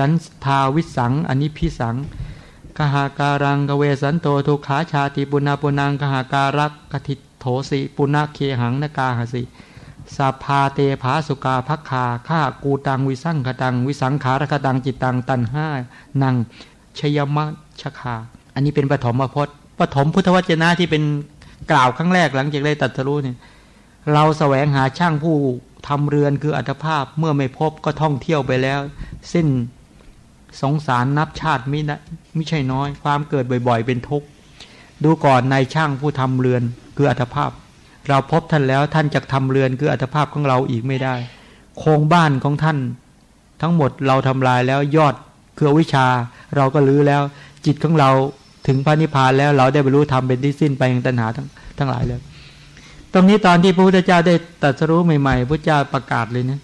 สันทาวิสังอนิพิสังกหาการังกเวสันโตทุขาชาติปุนาปุนังกหาการักกติโถสิปุณเคหังนกาหสิสัพพาเตภาสุกาพักคาข้ากูตังวิสังขตัง วิสังขารคตังจิตตังตันห้านังชยมะชคา อันนี้เป็นปฐมพจน์ปฐมพุทธวจนะที่เป็นกล่าวครั้งแรกหลังจากได้ตัดสรู้เนี่ยเราแสวงหาช่างผู้ทำเรือนคืออัตภาพเมื่อไม่พบก็ท่องเที่ยวไปแล้ว สิ้น สงสารนับชาติไม่ไม่ใช่น้อย ความเกิดบ่อยๆ เป็นทุกข์ดูก่อนนายช่างผู้ทำเรือนคืออัตภาพ เราพบท่านแล้วท่านจะทำเรือนคืออัตภาพของเราอีกไม่ได้ โครงบ้านของท่าน ทั้งหมดเราทำลายแล้วยอดคือวิชา เราก็ลื้อแล้ว จิตของเราถึงพระนิพพานแล้วเราได้บรรลุธรรมเป็นที่สิ้นไปอย่างตัณหาทั้งทั้งหลายเลยตรงนี้ตอนที่พระพุทธเจ้าได้ตรัสรู้ใหม่ๆพระเจ้าประกาศเลยนะ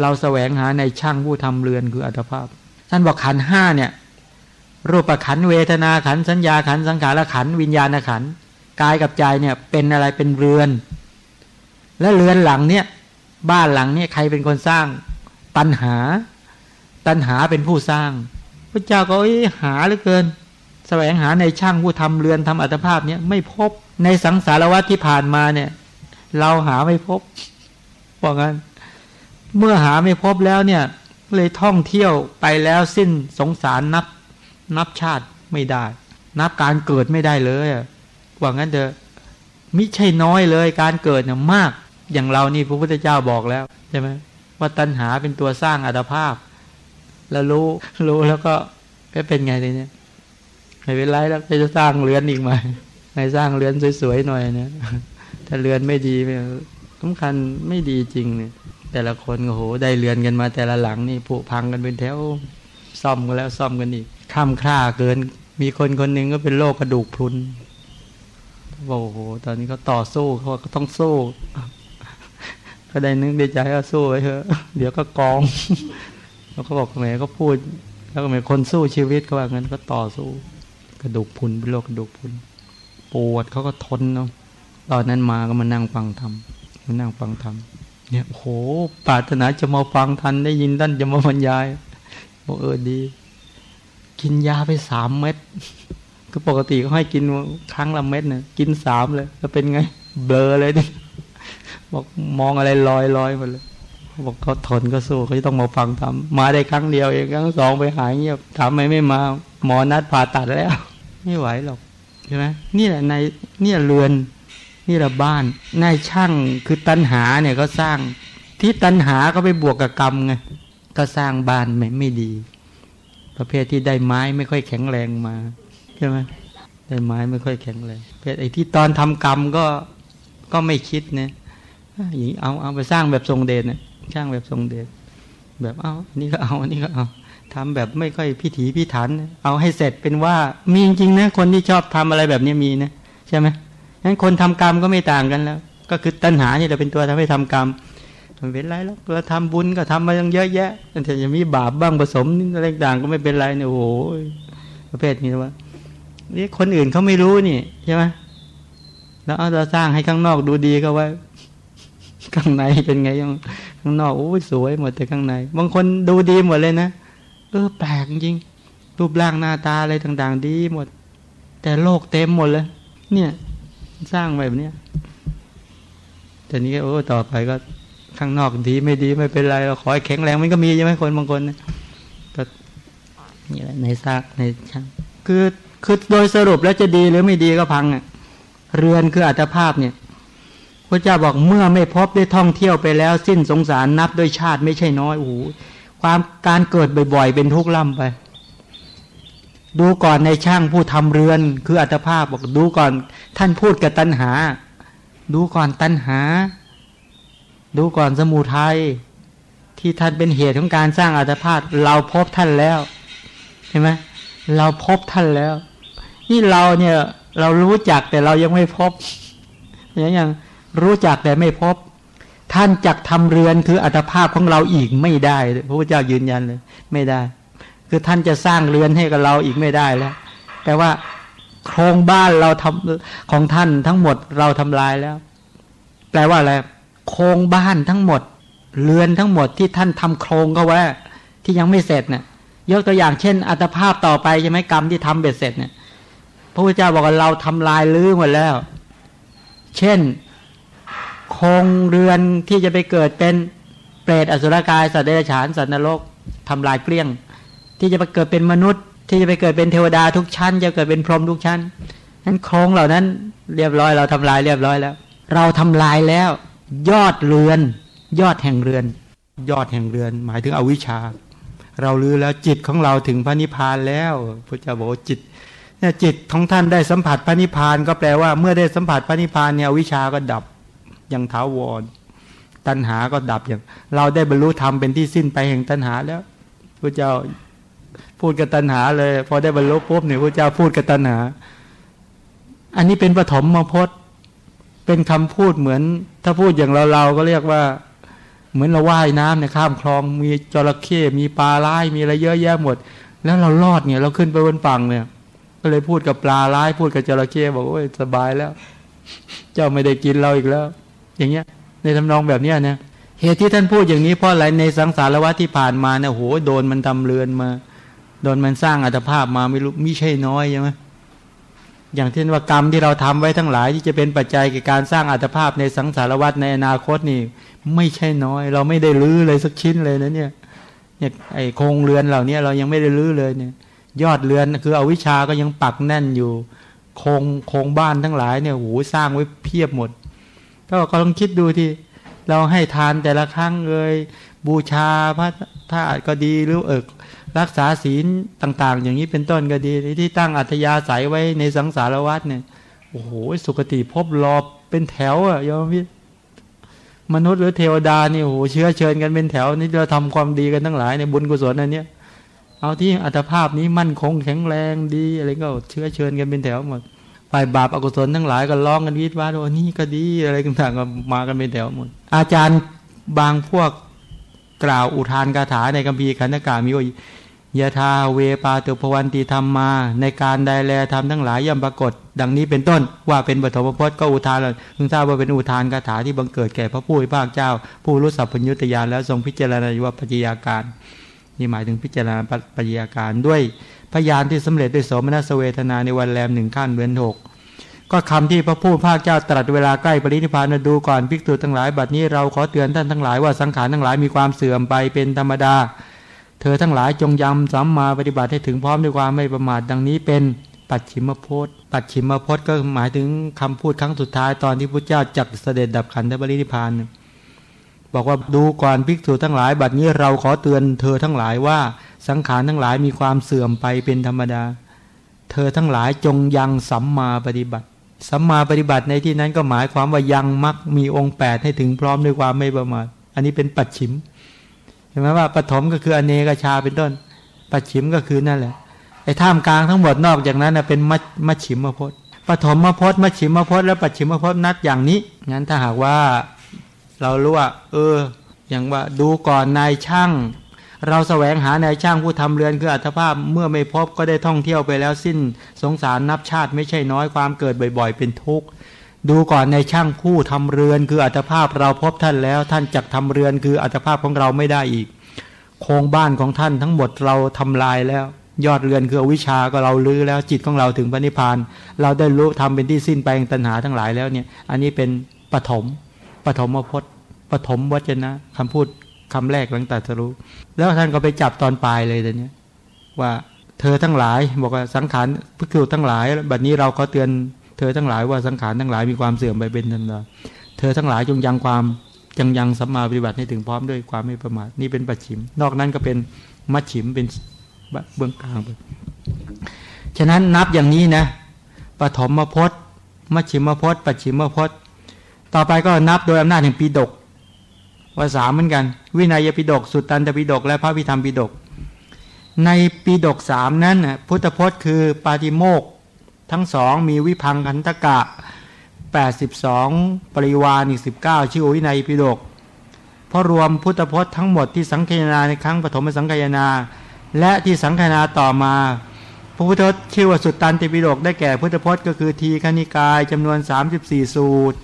เราแสวงหาในช่างผู้ทำเรือนคืออัตภาพ ท่านบอกขันห้าเนี่ย รูปขันเวทนาขันสัญญาขันสังขารขันวิญญาณขันกายกับใจเนี่ย เป็นอะไรเป็นเรือน และเรือนหลังเนี่ย บ้านหลังเนี่ยใครเป็นคนสร้าง ตัณหา ตัณหาเป็นผู้สร้าง พระเจ้าก็หาเหลือเกิน แสวงหาในช่างผู้ทำเรือนทำอัตภาพเนี่ยไม่พบในสังสารวัตที่ผ่านมาเนี่ย เราหาไม่พบบอกงั้นเมื่อหาไม่พบแล้วเนี่ย เลยท่องเที่ยวไปแล้วสิ้นสงสารนับ นับชาติไม่ได้ นับการเกิดไม่ได้เลยว่างั้นเถอะมิใช่น้อยเลยการเกิดเนี่ยมาก อย่างเรานี่พระพุทธเจ้าบอกแล้วใช่ไหมว่าตัณหาเป็นตัวสร้างอัตภาพ แล้วรู้รู้แล้วก็เป็นไงเลยเนี่ยไม่เป็นไรแล้วจะสร้างเรือนอีกไหมให้สร้างเรือนสวยๆหน่อยเนี่ยถ้าเรือนไม่ดีสำคัญไม่ดีจริงเนี่ย แต่ละคนโอ้โหได้เรือนกันมาแต่ละหลังนี่ผุพังกันเป็นแถวซ่อมกันแล้วซ่อมกันอีกข้ามค่าเกิน มีคนคนหนึ่งก็เป็นโรคกระดูกพรุนบอกโอ้โห ตอนนี้เขาต่อสู้เขาก็ต้องสู้ก็ได้นึกในใจว่าสู้ไปเถอะเดี๋ยวก็กอง แล้วเขาบอกแหมก็พูด แล้วก็แหมคนสู้ชีวิตเขาว่างั้นก็ต่อสู้ กระดูกพุนเป็นโรคกระดูกพุนปวดเขาก็ทนเนาะตอนนั้นมาก็มานั่งฟังธรรมมานั่งฟังธรรม เนี่ยโหปรารถนาจะมาฟังทันได้ยินท่านจะมาบรรยายบอกเออดี กินยาไปสามเม็ดก็ปกติเขาให้กินครั้งละเม็ดเนี่ยกินสามเลย แล้วเป็นไง เบลอเลยนี่บอกมองอะไรลอยลอยหมดเลยบอกเขาทนก็สู้เขาจะต้องมาฟังทำมาได้ครั้งเดียวเองครั้งสองไปหายเงียบถามไมไม่มา หมอนัดผ่าตัดแล้ว ไม่ไหวหรอกใช่ไหมนี่แหละในนี่เรือน นี่แหละบ้านนายช่างคือตัณหาเนี่ยก็สร้าง ที่ตัณหาก็ไปบวกกับกรรมไงก็สร้างบ้านไม่ไม่ดี ประเภทที่ได้ไม้ไม่ค่อยแข็งแรงมาใช่ไหมได้ไม้ไม่ค่อยแข็งแรงเพศไอ้ที่ตอนทำกรรมก็ก็ไม่คิดเนี่ยอย่างเอาเอาไปสร้างแบบทรงเดชเนี่ยช่างแบบทรงเดชแบบเอาอันนี้ก็เอาอันนี้ก็เอาทำแบบไม่ค่อยพิถีพิถัน เอาให้เสร็จเป็นว่ามีจริงๆนะคนที่ชอบทำอะไรแบบนี้มีนะใช่ไหม งั้นคนทำกรรมก็ไม่ต่างกันแล้ว ก็คือตัณหาเนี่ยจะเป็นตัวทำให้ทำกรรม มันเป็นไรแล้วเราทำบุญก็ทำมายังเยอะแยะแต่จะมีบาปบ้างผสมอะไรต่างก็ไม่เป็นไรเนี่ยโอ้โหประเภทนี้ว่านี่คนอื่นเขาไม่รู้นี่ใช่ไหมแล้วเราสร้างให้ข้างนอกดูดีก็ไว้ข้างในเป็นไงยังข้างนอกโอ้ยสวยหมดแต่ข้างใน บางคนดูดีหมดเลยนะเออแปลกจริงรูปร่างหน้าตาอะไรต่าง ๆ ดีหมด แต่โลกเต็มหมดเลย เนี่ย สร้างแบบนี้แต่นี้โอ้ต่อไปก็ข้างนอกดีไม่ดีไม่เป็นไรเราขอให้แข็งแรงมันก็มีใช่ไหมคนบางคนนะก็นี่แหละในซากในช่างคือคือโดยสรุปแล้วจะดีหรือไม่ดีก็พังอะ เรือนคืออัตภาพเนี่ยพระเจ้าบอกเมื่อไม่พบได้ท่องเที่ยวไปแล้ว สิ้นสงสารนับโดยชาติไม่ใช่น้อยโอ้โหความการเกิดบ่อยๆ เป็นทุกข์ล่ำไป ดูก่อนในช่างผู้ทำเรือน คืออัตภาพบอกดูก่อน ท่านพูดกับตัณหา ดูก่อนตัณหา ดูก่อนสมุทัยที่ท่านเป็นเหตุของการสร้างอัตภาพ เราพบท่านแล้วเห็นไหมเราพบท่านแล้ว นี่เราเนี่ยเรารู้จักแต่เรายังไม่พบอย่างยังรู้จักแต่ไม่พบ ท่านจักทำเรือนคืออัตภาพของเราอีกไม่ได้พระพุทธเจ้ายืนยันเลย ไม่ได้ คือท่านจะสร้างเรือนให้กับเราอีกไม่ได้แล้ว แปลว่าโครงบ้านเราทำของท่านทั้งหมดเราทำลายแล้ว แปลว่าอะไรโครงบ้านทั้งหมด เรือนทั้งหมดที่ท่านทำโครงก็ว่า ที่ยังไม่เสร็จเนะี่ยยกตัวอย่างเช่น อัตภาพต่อไปใช่ไหมกรรมที่ทำเบ็ดเสร็จเนี่ยพระพุทธเจ้าบอกว่าเราทำลายลื้อหมดแล้ว เช่นโครงเรือนที่จะไปเกิดเป็นเปรตอสุรกายสัตว์เดรัจฉานสัตว์นรกทำลายเกลี้ยง ที่จะไปเกิดเป็นมนุษย์ ที่จะไปเกิดเป็นเทวดาทุกชั้น จะเกิดเป็นพรหมทุกชั้นนั้นโครงเหล่านั้นเรียบร้อยเราทำลายเรียบร้อยแล้ว เราทำลายแล้ว ยอดเรือน ยอดแห่งเรือน ยอดแห่งเรือน หมายถึงอวิชชา เราลือแล้วจิตของเราถึงพระนิพพานแล้วพระเจ้าบอกจิตเนี่ยจิตของท่านได้สัมผัสพระนิพพานก็แปลว่าเมื่อได้สัมผัสพระนิพพานเนี่ยวิชาก็ดับอย่างถาวรตัณหาก็ดับอย่าง เราได้บรรลุธรรมเป็นที่สิ้นไปแห่งตัณหาแล้วพระเจ้า พูดกับตัณหาเลย พอได้บรรลุปุ๊บเนี่ยพระเจ้าพูดกับตัณหา อันนี้เป็นปฐมมพจน์ เป็นคำพูดเหมือน ถ้าพูดอย่างเราเราก็เรียกว่า เหมือนเราว่ายน้ำเนี่ยข้ามคลอง มีจระเข้มีปลาล่มีอะไรเยอะแยะหมด แล้วเราลอดเนี่ยเราขึ้นไปบนฝั่งเนี่ย ก็เลยพูดกับปลาล่พูดกับจระเข้บอกโอ้ยสบายแล้ว เจ้าไม่ได้กินเราอีกแล้ว อย่างเงี้ย ในทำนองแบบเนี้ยนะเหตุที่ท่านพูดอย่างนี้เพราะอะไรในสังสารวัฏที่ผ่านมาเนี่ยโหโดนมันทำเรือนมา โดนมันสร้างอัตภาพมาไม่รู้ม่ใช่น้อยใช่ไหมอย่างเช่นว่ากรรมที่เราทำไว้ทั้งหลาย ที่จะเป็นปัจจัยแก่การสร้างอัตภาพในสังสารวัฏในอนาคตนี่ ไม่ใช่น้อย เราไม่ได้ลื้อเลยสักชิ้นเลยนะเนี่ยเนี่ยไอโครงเรือนเหล่านี้เรายังไม่ได้ลื้อเลยเนี่ย ยอดเรือนคืออวิชาก็ยังปักแน่นอยู่ โครงโครงบ้านทั้งหลายเนี่ยโหสร้างไว้เพียบหมดก็ก็ลองคิดดูที่เราให้ทานแต่ละครั้งเลยบูชาพระธาตุก็ดีหรือเอิก รักษาศีลต่าง ๆ อย่างนี้เป็นต้นก็ดีที่ตั้งอัธยาศัยไว้ในสังสารวัฏเนี่ยโอ้โหสุคติพบรอบเป็นแถวอะยอมพี่มนุษย์หรือเทวดานี่โอ้โหเชื้อเชิญกันเป็นแถวนี่เราทำความดีกันทั้งหลายในบุญกุศลอันเนี้ยเอาที่อัตภาพนี้มั่นคงแข็งแรงดีอะไรก็เชื้อเชิญกันเป็นแถวหมดฝ่ายบาปอกุศลทั้งหลายก็ร้องกันวิดว่าโอ้นี่ก็ดีอะไรต่างๆก็มากันเป็นแถวหมดอาจารย์บางพวกกล่าวอุทานคาถาในคัมภีร์ขันธกามีว่า ยะทาเวปาตุพวันติธรรมมา ในการใดแลทำทั้งหลายย่อมปรากฏ ดังนี้เป็นต้นว่าเป็นปฐมพจน์ก็อุทานเลยพึงทราบว่าเป็นอุทานคาถาที่บังเกิดแก่พระผู้พิพากเจ้า ผู้รู้สัพพัญญุตยานแล้วทรงพิจารณาว่าปัจจัยาการนี่หมายถึงพิจารณาปัจจัยาการด้วยพยานที่สำเร็จด้วยสมณสเวทนาในวันแรมหนึ่งขั้นเดือนหกก็คำที่พระผู้ภาคเจ้าตรัสเวลาใกล้ปรินิพพานดูก่อนภิกษุทั้งหลายบัดนี้เราขอเตือนท่านทั้งหลายว่าสังขารทั้งหลายมีความเสื่อมไปเป็นธรรมดา เธอทั้งหลายจงยำสัมมาปฏิบัติให้ถึงพร้อมด้วยความไม่ประมาทดังนี้เป็นปัจฉิมโพธปัจฉิมโพธก็หมายถึงคำพูดครั้งสุดท้ายตอนที่พระเจ้าจักเสด็จดับขันธปรินิพานบอกว่าดูก่อนภิกษุทั้งหลาย บัดนี้เราขอเตือนเธอทั้งหลายว่าสังขารทั้งหลายมีความเสื่อมไปเป็นธรรมดา เธอทั้งหลายจงยังสัมมาปฏิบัติ สัมมาปฏิบัติในที่นั้นก็หมายความว่ายังมักมีองค์ 8 ให้ถึงพร้อมด้วยความไม่ประมาทอันนี้เป็นปัจฉิม เห็นไหมว่าปฐมก็คืออเนกชาเป็นต้น ปัจฉิมก็คือนั่นแหละไอ้ท่ามกลางทั้งหมดนอกจากนั้นเป็นมัชมัชฉิมมพจน์ปฐมมพจน์มัชฉิมมพจน์และปัจฉิมมพจน์นัดอย่างนี้งั้นถ้าหากว่าเรารู้ว่า เออ อย่างว่าดูก่อนนายช่าง เราแสวงหานายช่างผู้ทำเรือนคืออัตภาพเมื่อไม่พบก็ได้ท่องเที่ยวไปแล้วสิ้น สงสารนับชาติไม่ใช่น้อยความเกิดบ่อย ๆ เป็นทุกข์ ดูก่อนในช่างผู้ทำเรือน คืออัตภาพเราพบท่านแล้ว ท่านจักทำเรือนคืออัตภาพของเราไม่ได้อีก โครงบ้านของท่านทั้งหมดเราทำลายแล้ว ยอดเรือนคือวิชาก็เราลื้อแล้วจิตของเราถึงพระนิพพาน เราได้รู้ทำเป็นที่สิ้นไปตัณหาทั้งหลายแล้วเนี่ย อันนี้เป็นปฐมปฐมพจน์ปฐมวจนะคำพูดคำแรกหลังตัดสรู้ แล้วท่านก็ไปจับตอนปลายเลยแต่เนี้ยว่าเธอทั้งหลายบอกว่าสังขารพิกษุทั้งหลาย บัดนี้เราก็เตือน เธอทั้งหลายว่าสังขารทั้งหลายมีความเสื่อมไปเป็นธรรมดาเธอทั้งหลายจงยังความยังยังสัมมาปฏิบัติให้ถึงพร้อมด้วยความไม่ประมาทนี่เป็นปัจฉิม นอกนั้นก็เป็นมัชฉิมเป็นเบื้องกลางไปฉะนั้นนับอย่างนี้นะปฐมมพศมัชฉิมมพศปัจฉิมมพศต่อไปก็นับโดยอำนาจแห่งปีดกว่าสามเหมือนกัน วินัยปีดก สุตตันตปีดก และพระพิธรรมปีดก ในปีดกสามนั้นพุทธพจน์คือ ปาติโมก ทั้งสองมีวิพังคันตกะ 82 ปริวานีสิบเก้าชื่อวินัยปิฎกเพราะรวมพุทธพจน์ทั้งหมดที่สังเกตนาในครั้งปฐมสังเกตนา และที่สังเกตนาต่อมา พระพุทธชื่อว่าสุดตันติปิฎกได้แก่พุทธพจน์ก็คือทีคณิกายจำนวน 34 สูตร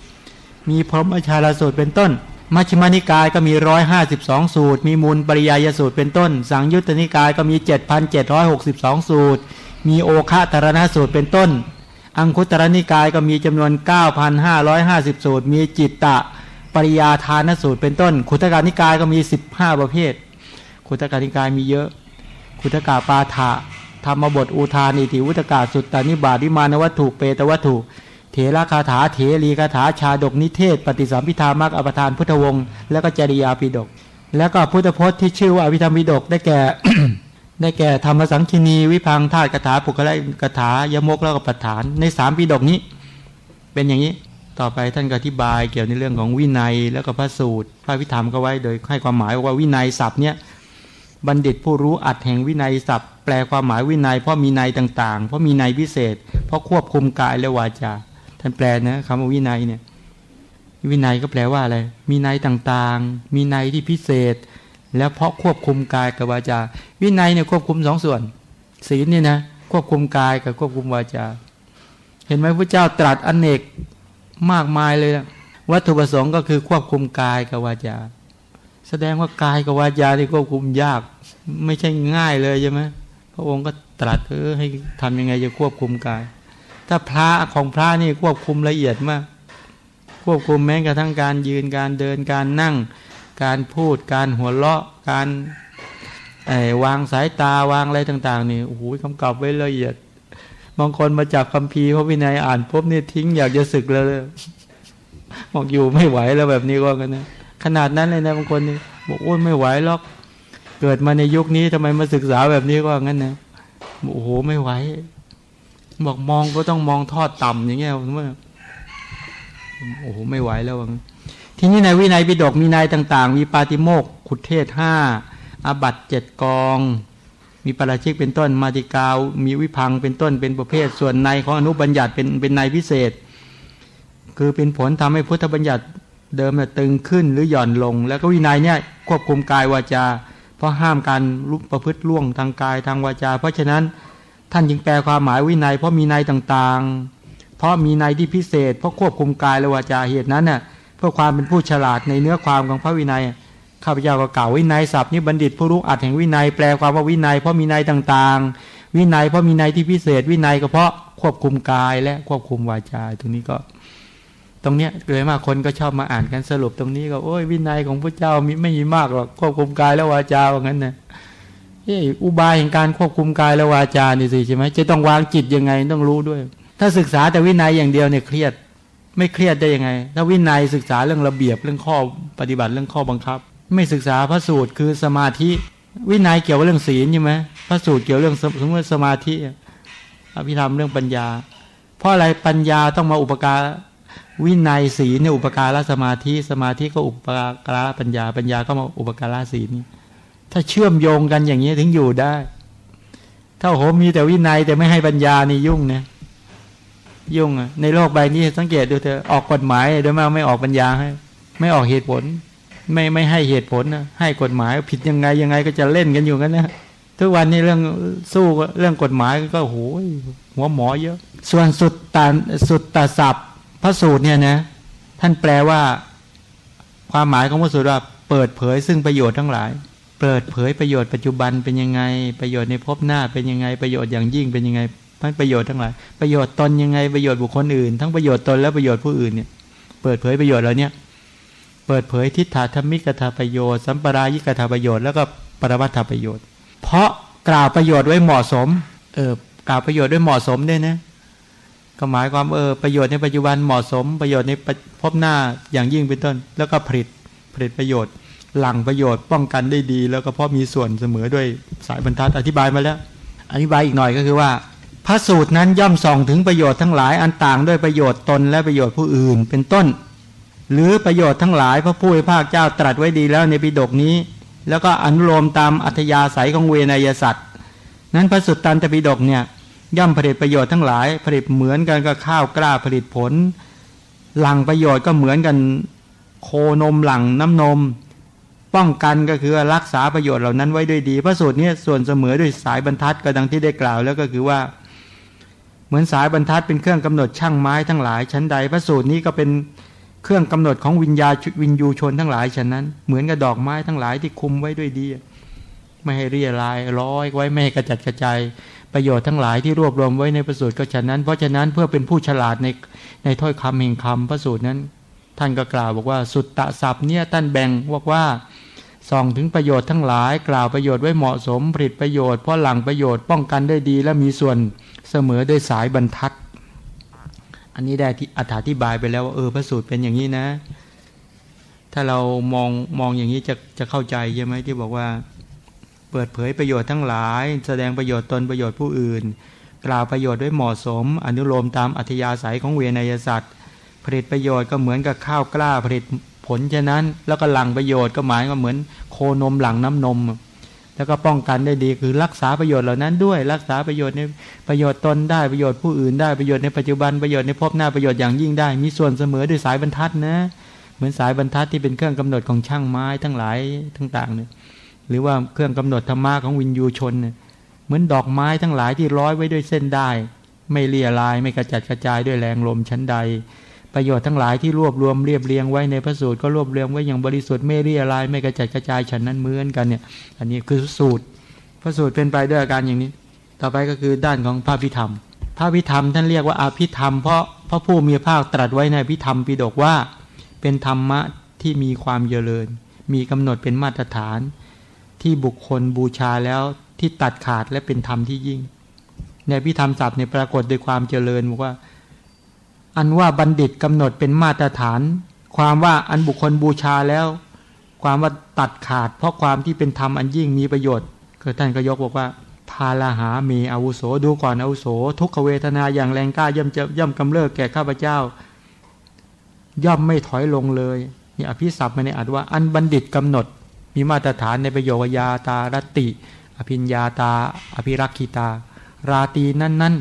มีพรหมชาลสูตรเป็นต้น มัชฌิมานิกายก็มีร้อยห้าสิบสองสูตร มีมูลปริยายสูตรเป็นต้น สังยุตตนิกายก็มีเจ็ดพันเจ็ดร้อยหกสิบสองสูตร มีโอคะตรณสูตรเป็นต้น อังคุตรนิกายก็มีจำนวน 9,550 สูตร มีจิตตะปริยาทานสูตรเป็นต้น ขุตการนิกายก็มี 15 ประเภท ขุตการนิกายมีเยอะ ขุตกาปาฐะธรรมบทอุทานอิติวุตกาสุตตานิบาติมานวัตถุเปตวัตถุเถระคาถาเถรีคาถาชาดกนิเทศ ปฏิสัมพิธามักอภทานพุทธวงศ์แล้วก็จริยาปิดก แล้วก็พุทธพจน์ที่ชื่อว่าอภิธรรมปิดกได้แก่ ได้แก่ธรรมสังคีนีวิพังธาตุคาถาปุกะไรคาถายมกแล้วก็ปัฏฐาน ในสามปีดกนี้ เป็นอย่างนี้ต่อไปท่านก็อธิบายเกี่ยวในเรื่องของวินัยแล้วก็พระสูตร พระวิธรรมก็ไว้โดยให้ความหมายว่าวินัยศัพท์เนี่ยบัณฑิตผู้รู้อัดแห่งวินัยศัพท์แปลความหมายวินัยเพราะมีนัยต่างๆ เพราะมีนัยพิเศษ เพราะควบคุมกายและวาจาท่านแปลนะคำว่าวินัยเนี่ยวินัยก็แปลว่าอะไรมีนัยต่างๆ มีนัยที่พิเศษ แล้วเพราะควบคุมกายกับวาจา วินัยเนี่ยควบคุมสองส่วน ศีลเนี่ยนะควบคุมกายกับควบคุมวาจา เห็นไหมพระเจ้าตรัสอนเนกมากมายเลยวัตถุประสงค์ก็คือควบคุมกายกับวาจา แสดงว่ากายกับวาจาที่ควบคุมยาก ไม่ใช่ง่ายเลยใช่ไหมพระองค์ก็ตรัสเออให้ทำยังไงจะควบคุมกาย ถ้าพระของพระนี่ควบคุมละเอียดมาก ควบคุมแม้กระทั่งการยืนการเดินการนั่ง การพูด การหัวเราะ การวางสายตาวางอะไรต่าง ๆ นี่โอ้โหคำกลับไว้ละเอียดบางคนมาจับคำพีพระวินัยอ่านพบนี่ทิ้งอยากจะศึกเลยบอกอยู่ไม่ไหวแล้วแบบนี้ก็กันนะขนาดนั้นเลยนะบางคนนี่บอกโอ้ยไม่ไหวหรอก เกิดมาในยุคนี้ทำไมมาศึกษาแบบนี้ก็งั้นนะโอ้โหไม่ไหวบอกมองก็ต้องมองทอดต่ำอย่างเงี้ยเมื่อโอ้โหไม่ไหวแล้วบาง ทีนี้ในวินัยปิฎกมีนายต่างๆ มีปาติโมกขุเทศห้าอาบัตเจ็ดกอง มีปราชิกเป็นต้นมาติกาว มีวิพังเป็นต้นเป็นประเภท ส่วนในของอนุบัญญัติเป็นเป็นในพิเศษ คือเป็นผลทำให้พุทธบัญญัติเดิมตึงขึ้นหรือหย่อนลง แล้วก็วินัยเนี่ยควบคุมกายวาจา เพราะห้ามการลุกประพฤติล่วงทางกายทางวาจา เพราะฉะนั้นท่านจึงแปลความหมายวินัยเพราะมีในต่างๆ เพราะมีในที่พิเศษ เพราะควบคุมกายและวาจาเหตุนั้นเน่ย เพื่อความเป็นผู้ฉลาดในเนื้อความของพระวินัยข้าพเจ้าก็กล่าววินัยศัพท์นี้บัณฑิตผู้รู้อัดแห่งวินัยแปลความว่าวินัยเพราะมีนัยต่างๆ วินัยเพราะมีนัยที่พิเศษ วินัยก็เพราะควบคุมกายและควบคุมวาจาตรงนี้ก็ ตรงเนี้ยเลยมากคนก็ชอบมาอ่านกันสรุปตรงนี้ก็โอ้ยวินัยของพระเจ้ามีไม่มีมากหรอกควบคุมกายและวาจาว่างั้นนะเอออุบายแห่งการควบคุมกายและวาจานี่สิใช่ไหมจะต้องวางจิตยังไงต้องรู้ด้วย ถ้าศึกษาแต่วินัยอย่างเดียวเนี่ยเครียด ไม่เครียดได้ยังไง ถ้าวินัยศึกษาเรื่องระเบียบเรื่องข้อปฏิบัติเรื่องข้อบังคับ ไม่ศึกษาพระสูตรคือสมาธิ วินัยเกี่ยวกับเรื่องศีลใช่ไหมพระสูตรเกี่ยวเรื่องสมมติสมาธิอภิธรรมเรื่องปัญญา เพราะอะไรปัญญาต้องมาอุปการวินัยศีลเนี่ยอุปการะสมาธิสมาธิก็อุปการะปัญญา ปัญญาก็มาอุปการะศีลถ้าเชื่อมโยงกันอย่างนี้ถึงอยู่ได้ ถ้าโหมีแต่วินัยแต่ไม่ให้ปัญญานี่ยุ่งเนี่ย ยุ่งอะในโลกใบนี้สังเกตดูเถอออกกฎหมายโดยมากไม่ออกปัญญาให้ ไม่ออกเหตุผล ไม่ไม่ให้เหตุผลนะให้กฎหมายผิดยังไงยังไงก็จะเล่นกันอยู่กันนะทุกวันนี้เรื่องสู้เรื่องกฎหมายก็โหยหัวหมอเยอะ ส่วนสุดตาสุดตาศัพท์พระสูตรเนี่ยนะท่านแปลว่า ความหมายของพระสูตรว่า เปิดเผยซึ่งประโยชน์ทั้งหลาย เปิดเผยประโยชน์ปัจจุบันเป็นยังไงประโยชน์ในภพหน้าเป็นยังไงประโยชน์อย่างยิ่งเป็นยังไง ทั้งประโยชน์ทั้งหลายประโยชน์ตนยังไงประโยชน์บุคคลอื่น ทั้งประโยชน์ตนและประโยชน์ผู้อื่นเนี่ยเปิดเผยประโยชน์เหล่านี้เปิดเผยทิฏฐาธรรมิกถาประโยชน์ สัมปรายิกถาประโยชน์แล้วก็ปรมัตถประโยชน์ เพราะกล่าวประโยชน์ไว้เหมาะสมเออกล่าวประโยชน์ด้วยเหมาะสมด้วยนะก็หมายความเออประโยชน์ในปัจจุบันเหมาะสม ประโยชน์ในพบหน้าอย่างยิ่งเป็นต้น แล้วก็ผลิตผลิตประโยชน์ หลังประโยชน์ป้องกันได้ดี แล้วก็เพราะมีส่วนเสมอด้วยสายบรรทัดอธิบายมาแล้ว อธิบายอีกหน่อยก็คือว่า พระสูตรนั้นย่อมส่องถึงประโยชน์ทั้งหลายอันต่างด้วยประโยชน์ตนและประโยชน์ผู้อื่นเป็นต้น หรือประโยชน์ทั้งหลายพระผู้ให้ภาคเจ้าตรัสไว้ดีแล้วในปิฎกนี้ แล้วก็อนุโลมตามอัธยาศัยของเวนยสัตว์นั้นพระสุตตันตปิฎกเนี่ยย่อมผลิตประโยชน์ทั้งหลายผลิตเหมือนกันกับข้าวกล้าผลิตผล หลังประโยชน์ก็เหมือนกันโคนมหลังน้ำนม ป้องกันก็คือรักษาประโยชน์เหล่านั้นไว้ด้วยดี พระสูตรนี้ส่วนเสมอด้วยสายบรรทัดก็ดังที่ได้กล่าวแล้วก็คือว่า มือนสายบรรทัดเป็นเครื่องกำหนดช่างไม้ทั้งหลาย ชั้นใดพระสูตรนี้ก็เป็นเครื่องกำหนดของวิญญาวิญญูชนทั้งหลายฉะนั้น เหมือนกับดอกไม้ทั้งหลายที่คุมไว้ด้วยดี ไม่ให้เรียลายร้อยไว้ไม่ให้กระจัดกระจายประโยชน์ทั้งหลายที่รวบรวมไว้ในประสูตรก็ฉะนั้น เพราะฉะนั้นเพื่อเป็นผู้ฉลาดในในถ้อยคำแห่งคำประสูตรนั้น ท่านก็กล่าวบอกว่าสุดตะศัพท์เนี่ยท่านแบ่งบอกว่าส่องถึงประโยชน์ทั้งหลาย กล่าวประโยชน์ไว้เหมาะสมผลิตประโยชน์เพราะหลังประโยชน์ป้องกันได้ดีและมีส่วน เสมอด้วยสายบรรทัด อันนี้ได้ที่อธิบายไปแล้วว่าเออพระสูตรเป็นอย่างนี้นะ ถ้าเรามองมองอย่างนี้จะจะเข้าใจใช่ไหมที่บอกว่า เปิดเผยประโยชน์ทั้งหลาย แสดงประโยชน์ตนประโยชน์ผู้อื่น กล่าวประโยชน์ด้วยเหมาะสม อนุโลมตามอัธยาศัยของเวนยสัตว์ผลิตประโยชน์ก็เหมือนกับข้าวกล้าผลิตผลฉะนั้น แล้วก็หลังประโยชน์ก็หมายก็เหมือนโคนมหลังน้ำนม แล้วก็ป้องกันได้ดีคือรักษาประโยชน์เหล่านั้นด้วย รักษาประโยชน์ในประโยชน์ตนได้ประโยชน์ผู้อื่นได้ประโยชน์ในปัจจุบันประโยชน์ในภพหน้าประโยชน์อย่างยิ่งได้ มีส่วนเสมอด้วยสายบรรทัดนะ เหมือนสายบรรทัดที่เป็นเครื่องกำหนดของช่างไม้ทั้งหลายทั้งต่างเนี่ยหรือว่าเครื่องกำหนดธรรมะของวินยูชนเนี่ยเหมือนดอกไม้ทั้งหลายที่ร้อยไว้ด้วยเส้นได้ ไม่เลี่ยลายไม่กระจัดกระจายด้วยแรงลมชั้นใด ประโยชน์ทั้งหลายที่รวบรวมเรียบเรียงไว้ในพระสูตรก็รวบรวมไว้อย่างบริสุทธิ์ไม่เรียลายไม่กระจัดกระจายฉันนั้นเหมือนกันเนี่ย อันนี้คือสูตร พระสูตรเป็นไปด้วยอาการอย่างนี้ ต่อไปก็คือด้านของพระพิธรรม พระพิธรรมท่านเรียกว่าอาพิธรรมเพราะพระผู้มีภาคตรัสไว้ในพิธรรมปิฎกว่า เป็นธรรมะที่มีความเจริญ มีกำหนดเป็นมาตรฐาน ที่บุคคลบูชาแล้วที่ตัดขาดและเป็นธรรมที่ยิ่ง ในพิธรรมศัพท์ในปรากฏด้วยความเจริญบอกว่า อันว่าบัณฑิตกำหนดเป็นมาตรฐาน ความว่าอันบุคคลบูชาแล้ว ความว่าตัดขาด เพราะความที่เป็นธรรมอันยิ่งมีประโยชน์คือท่านก็ยกบอกว่าพาลาหามีอาวุโสดูก่อนอาวุโส ทุกขเวทนาอย่างแรงกล้าย่อมจะย่อมกำเริบแก่ข้าพเจ้า ย่อมไม่ถอยลงเลยนี่อภิสัพมาในอัดว่าอันบัณฑิตกำหนด มีมาตรฐานในประโยคยาตารติ อภิญญาตา อภิรักขิตา ราตีนั่นนั่น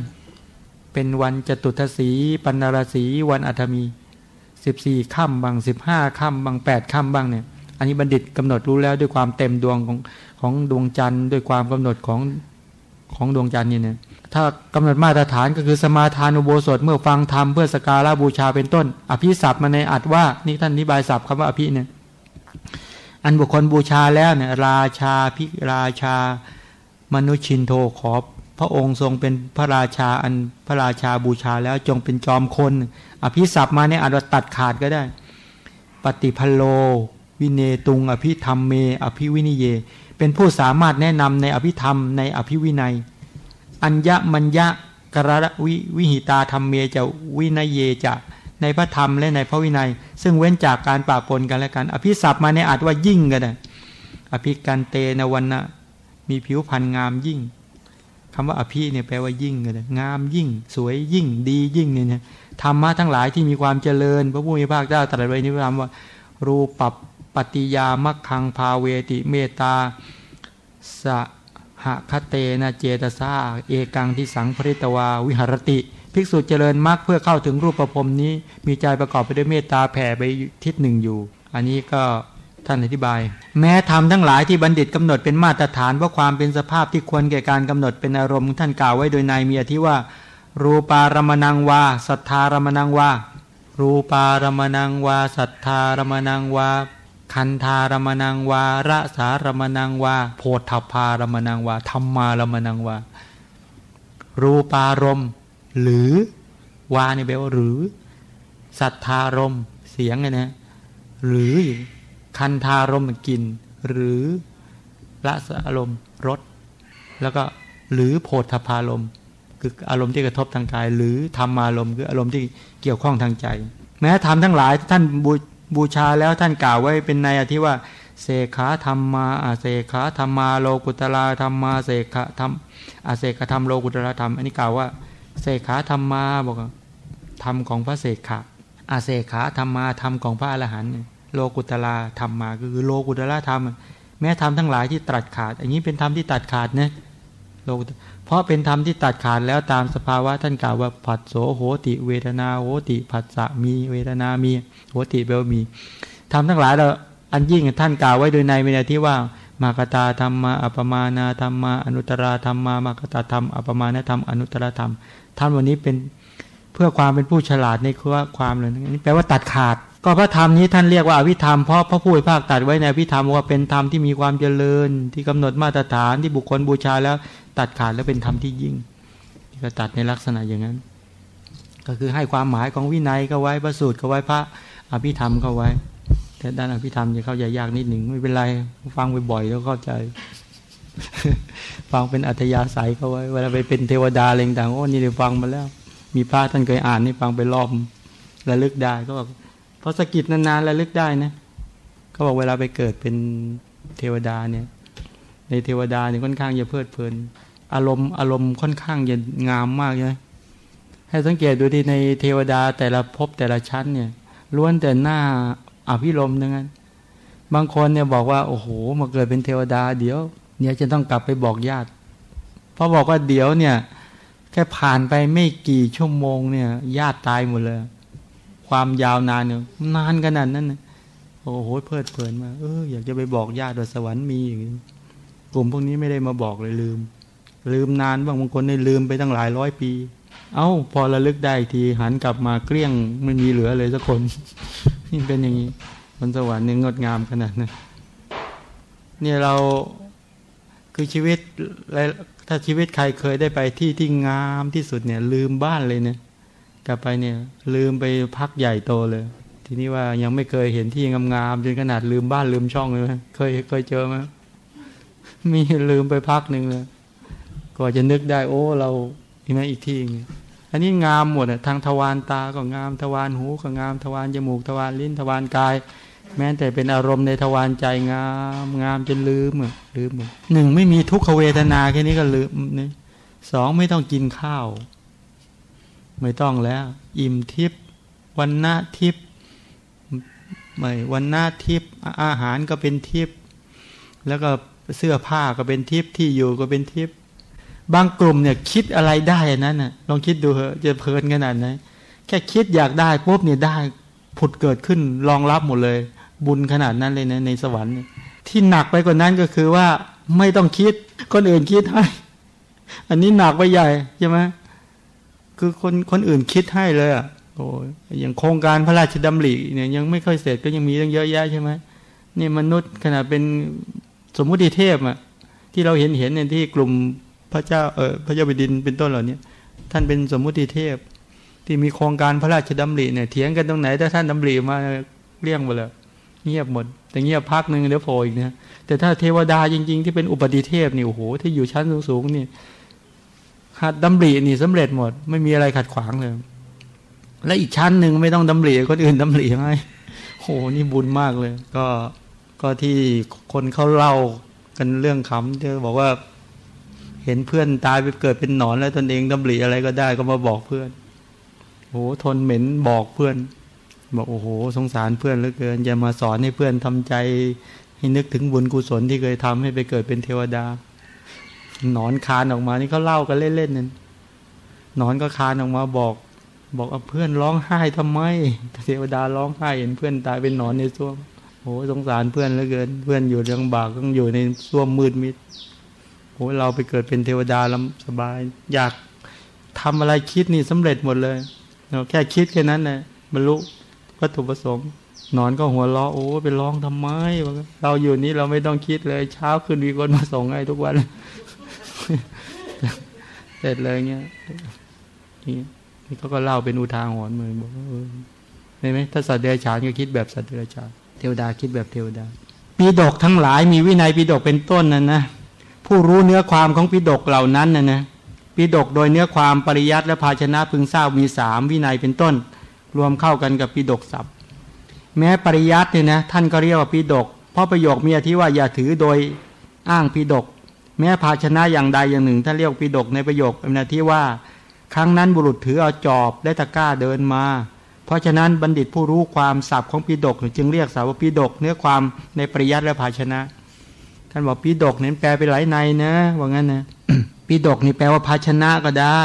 เป็นวันจตุทศีปันนรศีวันอัฐมีสิบสี่ค่ำบางสิบห้าค่ำบางแปดค่ำบางเนี่ย อันนี้บัณฑิตกำหนดรู้แล้วด้วยความเต็มดวงของของดวงจันทร์ด้วยความกำหนดของของดวงจันทร์นี่เนี่ยถ้ากำหนดมาตรฐานก็คือสมาทานอุโบสถเมื่อฟังธรรมเพื่อสการะบูชาเป็นต้น อภิสัพมาในอัดว่านี่ท่านนิบายสัพคำว่าอภิเนี่ยอันบุคคลบูชาแล้วเนี่ยราชาพิราชามนุชินโทขอ พระองค์ทรงเป็นพระราชาอันพระราชาบูชาแล้วจงเป็นจอมคน อภิสัพมาเนี่ยอาจจะตัดขาดก็ได้ ปฏิพโล วิเนตุง อภิธรรมเม อภิวินิเย เป็นผู้สามารถแนะนำในอภิธรรมในอภิวินัย อัญญมัญญะกระวิวิหิตาธรรมเมจะวินัยเยจะในพระธรรมและในพระวินัย ซึ่งเว้นจากการปะปนกันและกัน อภิสัพมาเนี่ยอาจว่ายิ่งก็ได้อภิกันเตนวันนะมีผิวพรรณงามยิ่ง คำว่าอภิเนี่ยแปลว่ายิ่งเลยงามยิ่ง สวยยิ่งดียิ่งเนี่ยธรรมะทั้งหลายที่มีความเจริญ พระพุทธเจ้าเจ้าตรัสไว้ในพระธรรมว่า รูปปปฏิยามัคคังพาเวติเมตาสหคเตนะเจตสาเอกังที่สังพริตวาวิหรติ ภิกษุเจริญมรรคเพื่อเข้าถึงรูปประพรมนี้ มีใจประกอบไปด้วยเมตตาแผ่ไปทิศหนึ่งอยู่ อันนี้ก็ ท่านอธิบาย แม้ธรรมทั้งหลายที่บัณฑิตกำหนดเป็นมาตรฐานว่าความเป็นสภาพที่ควรแก่การกำหนดเป็นอารมณ์ท่านกล่าวไว้โดยในมีอธิว่า รูปารมณังวาสัทธารมณังวารูปารมณังวาสัทธารมณังวาคันธารมณังวาระสารมณังวาโพธพารมณังวาธรรมารมณังวารูปารมหรือวานี่แปลว่าหรือ สัทธารมเสียงไงนะหรือ คันธารมกิน หรือละสอารมณ์รสแล้วก็หรือโพธพารมคืออารมณ์ที่กระทบทางกาย หรือธรรมารมคืออารมณ์ที่เกี่ยวข้องทางใจ แม้ธรรมทั้งหลายท่านบูบชาแล้วท่านกล่าวไว้เป็นในอธิว่าเสขาธรรมมาอาเสขาธรรมาโลกุตละธรรมมาเสขาธรรมอาเสขธรรมโลกุตละธรรม อันนี้กล่าวว่าเสขาธรรมมาบอกธรรมของพระเสขะอาเสขาธรรมาธรรมของพระอรหันต์ โลกุตละธรรมมาคือโลกุตละธรรม แม้ธรรมทั้งหลายที่ตัดขาด อันนี้เป็นธรรมที่ตัดขาดนะโลกเพราะเป็นธรรมที่ตัดขาดแล้วตามสภาวะท่านกล่าวว่าผัสโสโหติเวทนาโหติผัสสะมีเวทนามีโหติเบลมีธรรมทั้งหลายเราอันยิ่งท่านกล่าวไว้โดยในเวลาที่ว่ามากตาธรรมมาอัปมานาธรรมมาอนุตราธรรมมามากตาธรรมอัปมาณธรรมอนุตรธรรมท่านวันนี้เป็นเพื่อความเป็นผู้ฉลาดในคือว่าความเลยนี่แปลว่าตัดขาด ก็พระธรรมนี้ท่านเรียกว่าอวิธรรมเพราะพระผู้ภาคตัดไว้ในอวิธรรมว่าเป็นธรรมที่มีความเจริญ ที่กำหนดมาตรฐานที่บุคคลบูชาแล้วตัดขาดแล้วเป็นธรรมที่ยิ่งก็ตัดในลักษณะอย่างนั้น ก็คือให้ความหมายของวินัยก็ไว้พระสูตรก็ไว้พระอภิธรรมก็ไว้ แต่ด้านอภิธรรมจะเข้าใจยากนิดหนึ่งไม่เป็นไรฟังบ่อยๆแล้วเข้าใจ ฟังเป็นอัธยาศัยเขาไว้ เวลาไปเป็นเทวดาอะไรต่างโอ้นี่ได้ฟังมาแล้ว มีพระท่านเคยอ่านนี่ฟังไปรอบระลึกได้ก็บอก พอสกิดนานๆระลึกได้นะเขาบอกเวลาไปเกิดเป็นเทวดาเนี่ย ในเทวดาเนี่ยค่อนข้างจะเพลิดเพลิน อารมณ์อารมณ์ค่อนข้างจะงามมากเลยให้สังเกตดูที่ในเทวดาแต่ละภพแต่ละชั้นเนี่ยล้วนแต่หน้าอภิรมย์ทั้งนั้น บางคนเนี่ยบอกว่าโอ้โหมาเกิดเป็นเทวดา เดี๋ยวเนี่ยจะต้องกลับไปบอกญาติเพราะบอกว่าเดี๋ยวเนี่ย แค่ผ่านไปไม่กี่ชั่วโมงเนี่ย ญาติตายหมดเลย ความยาวนานเนี่ยนานขนาดนั้นนะโอ้โหเพลิดเพลินมาเอออยากจะไปบอกญาติว่าสวรรค์มีอย่างนี้กลุ่มพวกนี้ไม่ได้มาบอกเลยลืม ลืมนานบางบางคนได้ลืมไปตั้งหลายร้อยปี เอา้า พอระลึกได้ทีหันกลับมาเกลี้ยงไม่มีเหลือเลยสักคนนี่เป็นอย่างนี้บนสวรรค์เนี่ยงดงามขนาดนั้นเนี่ยเราคือชีวิตถ้าชีวิตใครเคยได้ไปที่ที่งามที่สุดเนี่ย ลืมบ้านเลยเนี่ย กลับไปเนี่ย ลืมไปพักใหญ่โตเลย ทีนี้ว่ายังไม่เคยเห็นที่งามๆจนขนาดลืมบ้านลืมช่องเลยไหมเคยเคยเจอไหมมีลืมไปพักหนึ่งเลยก็จะนึกได้ โอ้ เราอีกไหมอีกที่อันนี้งามหมดอะทางทวารตาก็งามทวารหูก็งามทวารจมูกทวารลิ้นทวารกาย แม้แต่เป็นอารมณ์ในทวารใจงามงามจนลืมอะลืมหนึ่งไม่มีทุกขเวทนาแค่นี้ก็ลืมนี่สองไม่ต้องกินข้าว ไม่ต้องแล้ว อิ่มทิพย์วันหน้าทิพย์ไม่วันหน้าทิพย์อาหารก็เป็นทิพย์แล้วก็เสื้อผ้าก็เป็นทิพย์ที่อยู่ก็เป็นทิพย์บางกลุ่มเนี่ยคิดอะไรได้นั้นน่ะลองคิดดูเถอะจะเพลินขนาดไหนแค่คิดอยากได้ปุ๊บเนี่ยได้ผุดเกิดขึ้นรองรับหมดเลย บุญขนาดนั้นเลยนะในสวรรค์ที่หนักไปกว่านั้นก็คือว่าไม่ต้องคิดคนอื่นคิดให้ อันนี้หนักไปใหญ่ใช่ไหม คือคนคนอื่นคิดให้เลยอะโอ้ยอย่างโครงการพระราชดำริเนี่ยยังไม่ค่อยเสร็จก็ยังมีตั้งเยอะแยะใช่ไหมนี่มนุษย์ขนาดเป็นสมมุติเทพอะที่เราเห็นเห็นในที่กลุ่มพระเจ้าเออพระเจ้าแผ่นดินเป็นต้นเหล่านี้ท่านเป็นสมมุติเทพ ที่มีโครงการพระราชดำริเนี่ยเถียงกันตรงไหนถ้าท่านดำริมาเลี่ยงไปเลยเงียบหมด แต่เงียบพักหนึ่งเดี๋ยวโผล่อีกนะแต่ถ้าเทวดาจริง ๆ ที่เป็นอุปติเทพนี่โอ้โหที่อยู่ชั้นสูงๆนี่ หัดดำรินี่สำเร็จหมด ไม่มีอะไรขัดขวางเลย และอีกชั้นหนึ่งไม่ต้องดำริคนอื่นดำริให้โอ้นี่บุญมากเลย ก็ก็ที่คนเขาเล่ากันเรื่องขำที่บอกว่า เห็นเพื่อนตายไปเกิดเป็นหนอนแล้วตนเองดำริอะไรก็ได้ก็มาบอกเพื่อนโอ้ทนเหม็นบอกเพื่อนบอกโอ้โห สงสารเพื่อนเหลือเกินอย่ามาสอนให้เพื่อนทำใจให้นึกถึงบุญกุศลที่เคยทำให้ไปเกิดเป็นเทวดา นอนคานออกมา นี่เขาเล่ากันเล่นๆนั่นนอนก็คานออกมาบอก บอกเพื่อนร้องไห้ทำไมเทวดาร้องไห้เห็นเพื่อนตายเป็นนอนในส้วมโอ้สงสารเพื่อนเหลือเกิน เพื่อนอยู่ลำบากต้องอยู่ในส้วมมืดมิดโอ้เราไปเกิดเป็นเทวดาลำสบาย อยากทำอะไรคิดนี่สำเร็จหมดเลยเราแค่คิดแค่นั้นนะบรรลุวัตถุประสงค์นอนก็หัวเราะโอ้ไปร้องทำไมเราอยู่นี้เราไม่ต้องคิดเลย เช้าคืนมีคนมาส่งให้ทุกวัน เสร็จเลยเงี้ยนี่เขาก็เล่าเป็นอุทาหรณ์เลยบอกเออเห็นไหมถ้าสัตว์เดรัจฉานก็คิดแบบสัตว์เดรัจฉานเทวดาคิดแบบเทวดาปีดกทั้งหลายมีวินัยปีดกเป็นต้นนั่นนะผู้รู้เนื้อความของปีดกเหล่านั้นนะนะปีดกโดยเนื้อความปริยัติและภาชนะพึงทราบมีสามวินัยเป็นต้น รวมเข้ากันกับปีดกศัพท์ แม้ปริยัติเนี่ยนะท่านก็เรียกว่าปีดก เพราะประโยคมีอธิว่าอย่าถือโดยอ้างปีดก แม้ภาชนะอย่างใดอย่างหนึ่งท่าเรียกปีดกในประโยคเป็นอธิว่า ครั้งนั้นบุรุษถือเอาจอบและตะกร้าเดินมา เพราะฉะนั้นบัณฑิตผู้รู้ความศัพท์ของปีดกจึงเรียกสาวปีดกเนื้อความในปริยัติและภาชนะ ท่านบอกปีดกเนี่ยแปลไปหลายในนะว่างั้นนะปีดกนี่แปลว่าภาชนะก็ได้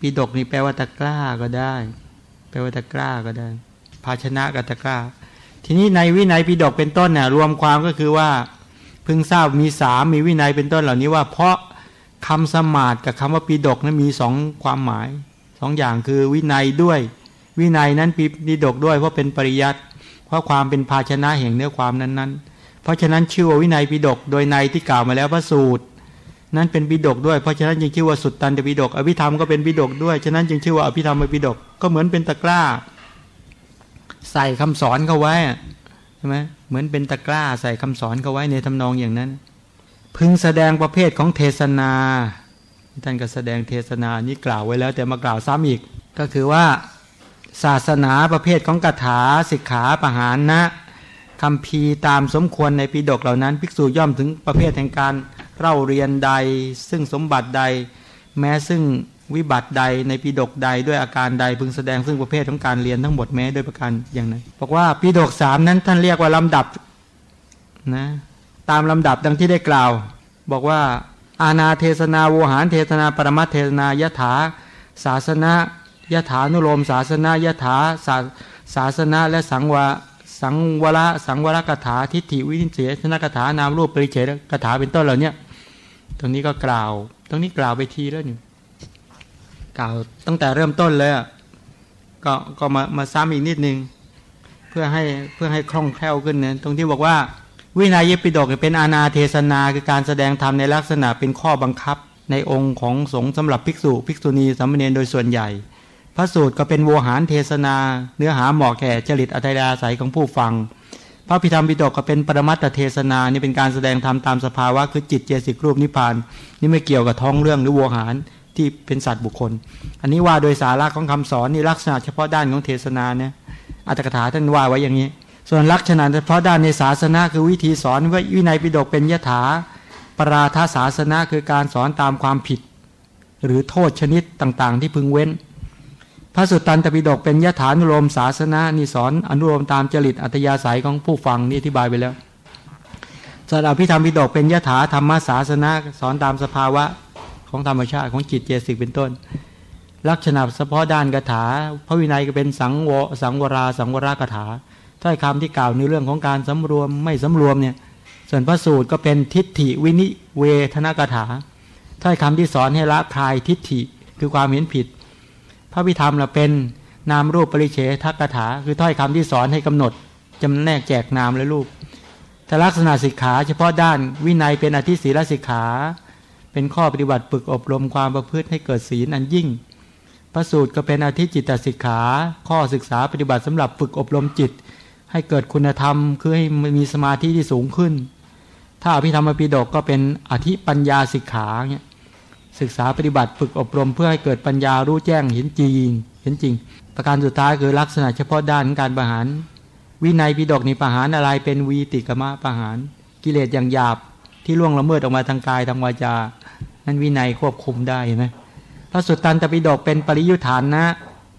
ปีดกนี่แปลว่าตะกร้าก็ได้ แปลว่าตะกร้าก็ได้ ภาชนะกับตะกร้า ทีนี้ในวินัยปิฎกเป็นต้นเนี่ยรวมความก็คือว่า พึงทราบมีสามมีวินัยเป็นต้นเหล่านี้ว่า เพราะคำสมาดกับคำว่าปิฎกนั้นมีสองความหมายสองอย่างคือวินัยด้วย วินัยนั้นปีนิดกด้วยเพราะเป็นปริยัติเพราะความเป็นภาชนะแห่งเนื้อความนั้นๆ เพราะฉะนั้นชื่อว่าวินัยปิดกโดยในที่กล่าวมาแล้วพระสูตร นั้นเป็นปิดกด้วยเพราะฉะนั้นจึงชื่อว่าสุดตันตปิดก อภิธรรมก็เป็นปิดกด้วยฉะนั้นจึงชื่อว่าอภิธรรมเปิดกก็เหมือนเป็นตะกร้า ใส่คำสอนเข้าไว้ ช่ไหมเหมือนเป็นตะกร้าใส่คำสอนเข้าไว้ในทำนองอย่างนั้น พึงแสดงประเภทของเทศนาท่านก็แสดงเทศนานี้กล่าวไว้แล้ว แต่มากล่าวซ้ำอีก ก็คือว่าศาสนาประเภทของกถาสิกขาปหานนะคำพีตามสมควรในปีดกเหล่านั้น ภิกษุย่อมถึงประเภทแห่งการเล่าเรียนใด ซึ่งสมบัติใด แม้ซึ่ง วิบัติใดในปีดกใดด้วยอาการใดพึงแสดงซึ่งประเภทของการเรียนทั้งหมดแม้ด้วยประการอย่างนั้นบอกว่าปีดกสามนั้นท่านเรียกว่าลำดับนะตามลำดับดังที่ได้กล่าว บอกว่า อาณาเทศนาโวหารเทศนาปรมัตเทศนายถาศาสนายถานุโลมศาสนายถาศาศาสนาและสังวาสังวรสังวรกถาทิฏฐิวินิเสชนกถานามรูปปริเฉดกถาเป็นต้นเหล่านี้ตรงนี้ก็กล่าว ตรงนี้กล่าวไปทีแล้วนี่ กล่าวตั้งแต่เริ่มต้นเลยก็ก็มามาซ้ำอีกนิดนึง เพื่อให้เพื่อให้คล่องแคล่วขึ้นเนี่ยตรงที่บอกว่า วินัยปิฎกเป็นอาณาเทศนาคือการแสดงธรรมในลักษณะเป็นข้อบังคับ ในองค์ของสงฆ์สำหรับภิกษุภิกษุณีสามเณรโดยส่วนใหญ่ พระสูตรก็เป็นโวหารเทศนา เนื้อหาเหมาะแก่จริตอัตยาศัยของผู้ฟังพระพิธรรมปิฎกก็เป็นปรมัตถเทศนานี่เป็นการแสดงธรรมตามสภาวะคือจิตเจสิกรูปนิพพานนี่ไม่เกี่ยวกับท้องเรื่องหรือโวหาร ที่เป็นสัตว์บุคคล อันนี้ว่าโดยสาระของคำสอนนี่ลักษณะเฉพาะด้านของเทศนาเนี่ยอัตถกถาท่านว่าไว้อย่างนี้ ส่วนลักษณะเฉพาะด้านในศาสนาคือวิธีสอนว่าวินัยปิฎกเป็นยถาปราทศาสนาคือการสอนตามความผิด หรือโทษชนิดต่างๆ ที่พึงเว้น พระสุตตันตปิฎกเป็นยถานุโลมศาสนานี่สอนอนุโลมตามจริตอัตยาศัยของผู้ฟังนี่อธิบายไปแล้วส่วนอภิธรรมปิฎกเป็นยถาธรรมศาสนาสอนตามสภาวะ ของธรรมชาติของจิตเจสิกเป็นต้น ลักษณะเฉพาะด้านกถา พระวินัยก็เป็นสังวสังวรา สังวรากถาถ้อยคำที่กล่าวในเรื่องของการสำรวมไม่สำรวมเนี่ยส่วนพระสูตรก็เป็นทิฏฐิวินิเวทนากถาถ้อยคำที่สอนให้ละคลายทิฏฐิคือความเห็นผิด พระพิธรรมเราเป็นนามรูปปริเฉทักถา คือถ้อยคำที่สอนให้กำหนดจำแนกแจกนามและรูปแต่ลักษณะสิกขา เฉพาะด้านวินัยเป็นอธิศีลสิกขา เป็นข้อปฏิบัติฝึกอบรมความประพฤติให้เกิดศีลอันยิ่ง พระสูตรก็เป็นอธิจิตตสิกขา ข้อศึกษาปฏิบัติสำหรับฝึกอบรมจิต ให้เกิดคุณธรรม คือให้มีสมาธิที่สูงขึ้น ถ้าอภิธรรมปิฎกก็เป็นอธิปัญญาสิกขาเนี่ยศึกษาปฏิบัติฝึกอบรมเพื่อให้เกิดปัญญารู้แจ้งเห็นจริงเห็นจริง ประการสุดท้ายคือลักษณะเฉพาะด้านการประหาร วินัยปิฎกนี่ประหารอะไรเป็นวีติกมะประหาร กิเลสอย่างหยาบที่ล่วงละเมิดออกมาทางกายทางวาจา นั้นวินัยควบคุมได้นไหมพระสุตตันตปิฎกเป็นปริยุทธานนะ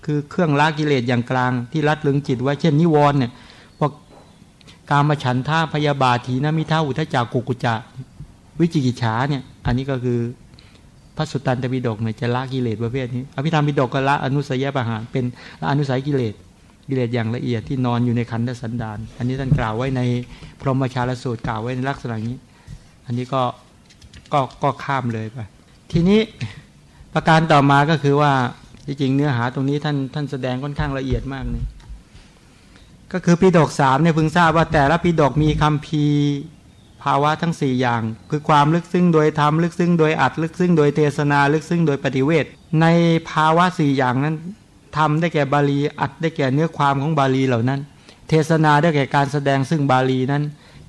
คือเครื่องละกิเลสอย่างกลางที่รัดลึงจิตไว้เช่นนิวรณ์เนี่ยพวกการมาฉันท่าพยาบาทีนะมิท่าอุทจักกุกุจะวิจิกิจฉาเนี่ย อันนี้ก็คือพระสุตตันตปิฎกเนี่ยจะละกิเลสประเภทนี้อภิธรรมปิฎกก็ละอนุสัยประหารเป็นละอนุสัยกิเลสกิเลสอย่างละเอียดที่นอนอยู่ในขันธสันดาน อันนี้ท่านกล่าวไว้ในพรหมชาลสูตรกล่าวไว้ในลักษณะนี้ อันนี้ก็ ก็ก็ข้ามเลยไปทีนี้ประการต่อมาก็คือว่าจริงเนื้อหาตรงนี้ท่านท่านแสดงค่อนข้างละเอียดมากเลยก็คือปีดกสามเนี่ยพึงทราบว่าแต่ละปีดกมีคำพีภาวะทั้ง 4 อย่าง คือความลึกซึ้งโดยธรรมลึกซึ้งโดยอัดลึกซึ้งโดยเทศนาลึกซึ้งโดยปฏิเวทในภาวะสี่อย่างนั้นทำได้แก่บาลีอัดได้แก่เนื้อความของบาลีเหล่านั้น เทศนาได้แก่การแสดงซึ่งบาลีนั้น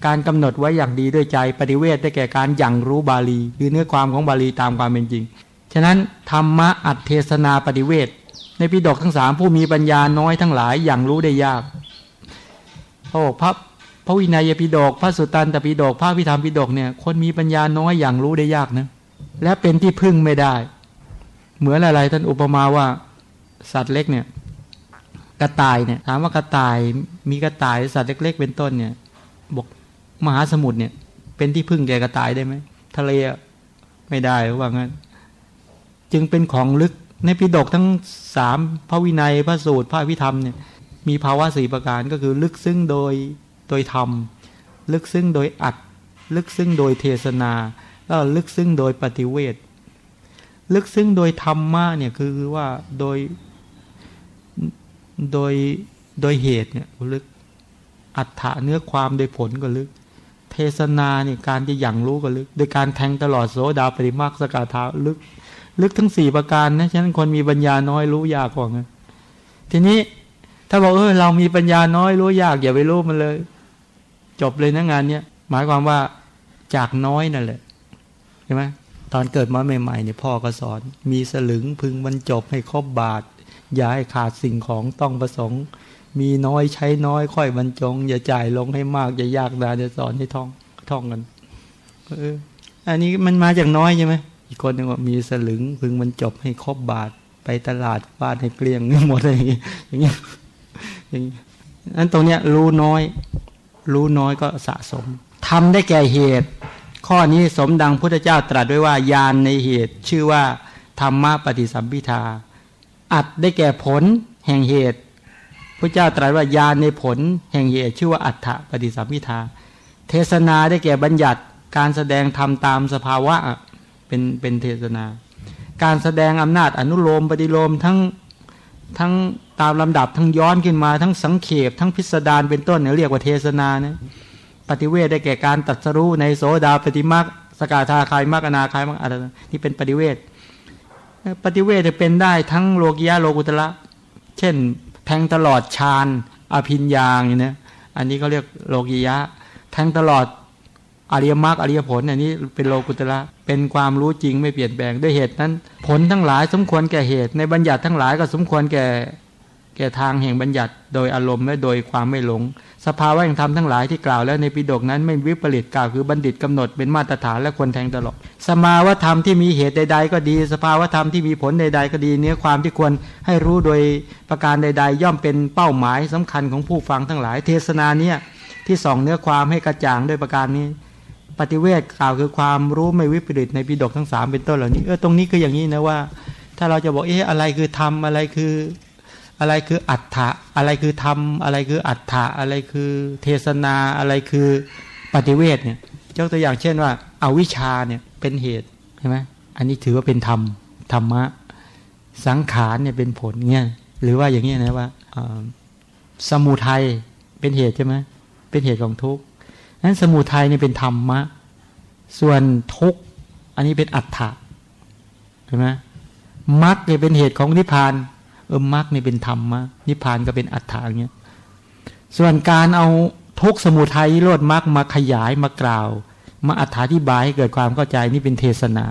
การกำหนดไว้อย่างดีด้วยใจปฏิเวทได้แก่การอย่างรู้บาลีคือเนื้อความของบาลีตามความเป็นจริง ฉะนั้นธรรมะอัดเทศนาปฏิเวทในปิฎกทั้งสามผู้มีปัญญาน้อยทั้งหลายอย่างรู้ได้ยากโอ้พระพระวินัยปิฎกพระสุตตันตปิฎกพระวิธรรมปิฎกเนี่ยคนมีปัญญาน้อยอย่างรู้ได้ยากนะและเป็นที่พึ่งไม่ได้ เหมือนอะไรท่านอุปมาว่าสัตว์เล็กเนี่ยกระต่ายเนี่ยถามว่ากระต่ายมีกระต่ายสัตว์เล็ก ๆ เป็นต้นเนี่ย มหาสมุทรเนี่ย เป็นที่พึ่งแกกระต่ายได้ไหมทะเลไม่ได้ว่างั้น จึงเป็นของลึกในปิฎกทั้งสามพระวินัยพระสูตรพระวิธรรมเนี่ยมีภาวะสี่ประการก็คือลึกซึ้งโดยโดยธรรม ลึกซึ้งโดยอัดลึกซึ้งโดยเทศนาแล้วลึกซึ้งโดยปฏิเวทลึกซึ้งโดยธรรมะเนี่ยคือว่าโดยโดยโดยเหตุเนี่ยลึกอัฏฐะเนื้อความโดยผลก็ลึก เทศนาเนี่ยการจะอย่างรู้ก็ลึกโดยการแทงตลอดโสดาปริมาสกาธาลึก ลึกทั้งสี่ประการนะฉะนั้นคนมีปัญญาน้อยรู้ยากกว่าไงทีนี้ถ้าบอกเออเรามีปัญญาน้อยรู้ยากอย่าไปรู้มันเลย จบเลยนะงานเนี้ยหมายความว่าจากน้อยนั่นแหละใช่ไหมตอนเกิดมาใหม่ๆเนี่ยพ่อก็สอน มีสลึงพึงบรรจบให้ครบบาท อย่าให้ขาดสิ่งของต้องประสงค์ มีน้อยใช้น้อยค่อยบรรจง อย่าจ่ายลงให้มาก อย่ายากดาจะสอนให้ท่องท่องกันเอออันนี้มันมาจากน้อยใช่ไหมอีกคนหนึ่งว่ามีสลึงพึงบรรจบให้ครบบาทไปตลาดบ้านให้เกลี้ยงหมดอะไรอย่างเงี้ยอย่างเงี้ยอย่างนั้นตรงเนี้ยรู้น้อย รู้น้อยก็สะสมทำได้แก่เหตุ ข้อนี้สมดังพุทธเจ้าตรัสด้วยว่ายานในเหตุ ชื่อว่าธรรมะปฏิสัมพิทาอัดได้แก่ผลแห่งเหตุ พระเจ้าตรัสว่ายานในผลแห่งเหตุชื่อว่าอัฏฐปฏิสัมพิทา เทศนาได้แก่บัญญัติการแสดงธรรมตามสภาวะเป็นเป็นเทศนา การแสดงอำนาจอนุโลมปฏิโลมทั้งทั้งตามลำดับทั้งย้อนขึ้นมาทั้งสังเขปทั้งพิสดารเป็นต้นเนี่ยเรียกว่าเทศนานะปฏิเวทได้แก่การตัดสรู้ในโสดาปฏิมาสกาธาคายมากอนาคายมากอะไรนี่เป็นปฏิเวทปฏิเวทจะเป็นได้ทั้งโลกิยะโลกุตละ เช่น แทงตลอดฌานอภิญญาอย่างนี้อันนี้เขาเรียกโลกิยะ แทงตลอดอริยมรรคอริยผลอันนี้เป็นโลกุตระเป็นความรู้จริงไม่เปลี่ยนแปลงด้วยเหตุนั้น ผลทั้งหลายสมควรแก่เหตุ ในบัญญัติทั้งหลายก็สมควรแก่ แก่ทางแห่งบัญญัติโดยอารมณ์และโดยความไม่หลง สภาวะแห่งธรรมทั้งหลายที่กล่าวแล้วในปิฎกนั้นไม่วิปริตกล่าวคือบัณฑิตกำหนดเป็นมาตรฐานและควรแทงตลอด สมาวธรรมที่มีเหตุใด ๆ ก็ดี สภาวธรรมที่มีผลใด ๆ ก็ดี เนื้อความที่ควรให้รู้โดยประการใด ๆ ย่อมเป็นเป้าหมายสำคัญของผู้ฟังทั้งหลาย เทศนาเนี่ยที่ส่องเนื้อความให้กระจ่างด้วยประการนี้ ปฏิเวทกล่าวคือความรู้ไม่วิปริตในปิฎกทั้งสามเป็นต้นเหล่านี้เออตรงนี้คืออย่างนี้นะว่า ถ้าเราจะบอกเอ๊ะอะไรคือธรรมอะไรคือ อะไรคืออัฏฐะอะไรคือธรรม อะไรคืออัฏฐะอะไรคือเทศนาอะไรคือปฏิเวทเนี่ยยกตัวอย่างเช่นว่าเอาวิชาเนี่ยเป็นเหตุใช่ไหมอันนี้ถือว่าเป็นธรรมธรรมะ สังขารเนี่ยเป็นผลเนี่ยหรือว่าอย่างนี้นะว่าสมุทัยเป็นเหตุใช่ไหมเป็นเหตุของทุกข์นั้นสมุทัยเนี่ยเป็นธรรมะ ส่วนทุกข์อันนี้เป็นอัฏฐะเห็นไหมมรรคเนี่ยเป็นเหตุของนิพพาน เออมรรคนี่เป็นธรรมะนิพพานก็เป็นอัฏฐะอย่างเงี้ยส่วนการเอาทุกสมุทัยโลดมรรคมาขยายมากล่าว มาอธิบายให้เกิดความเข้าใจนี่เป็นเทศนา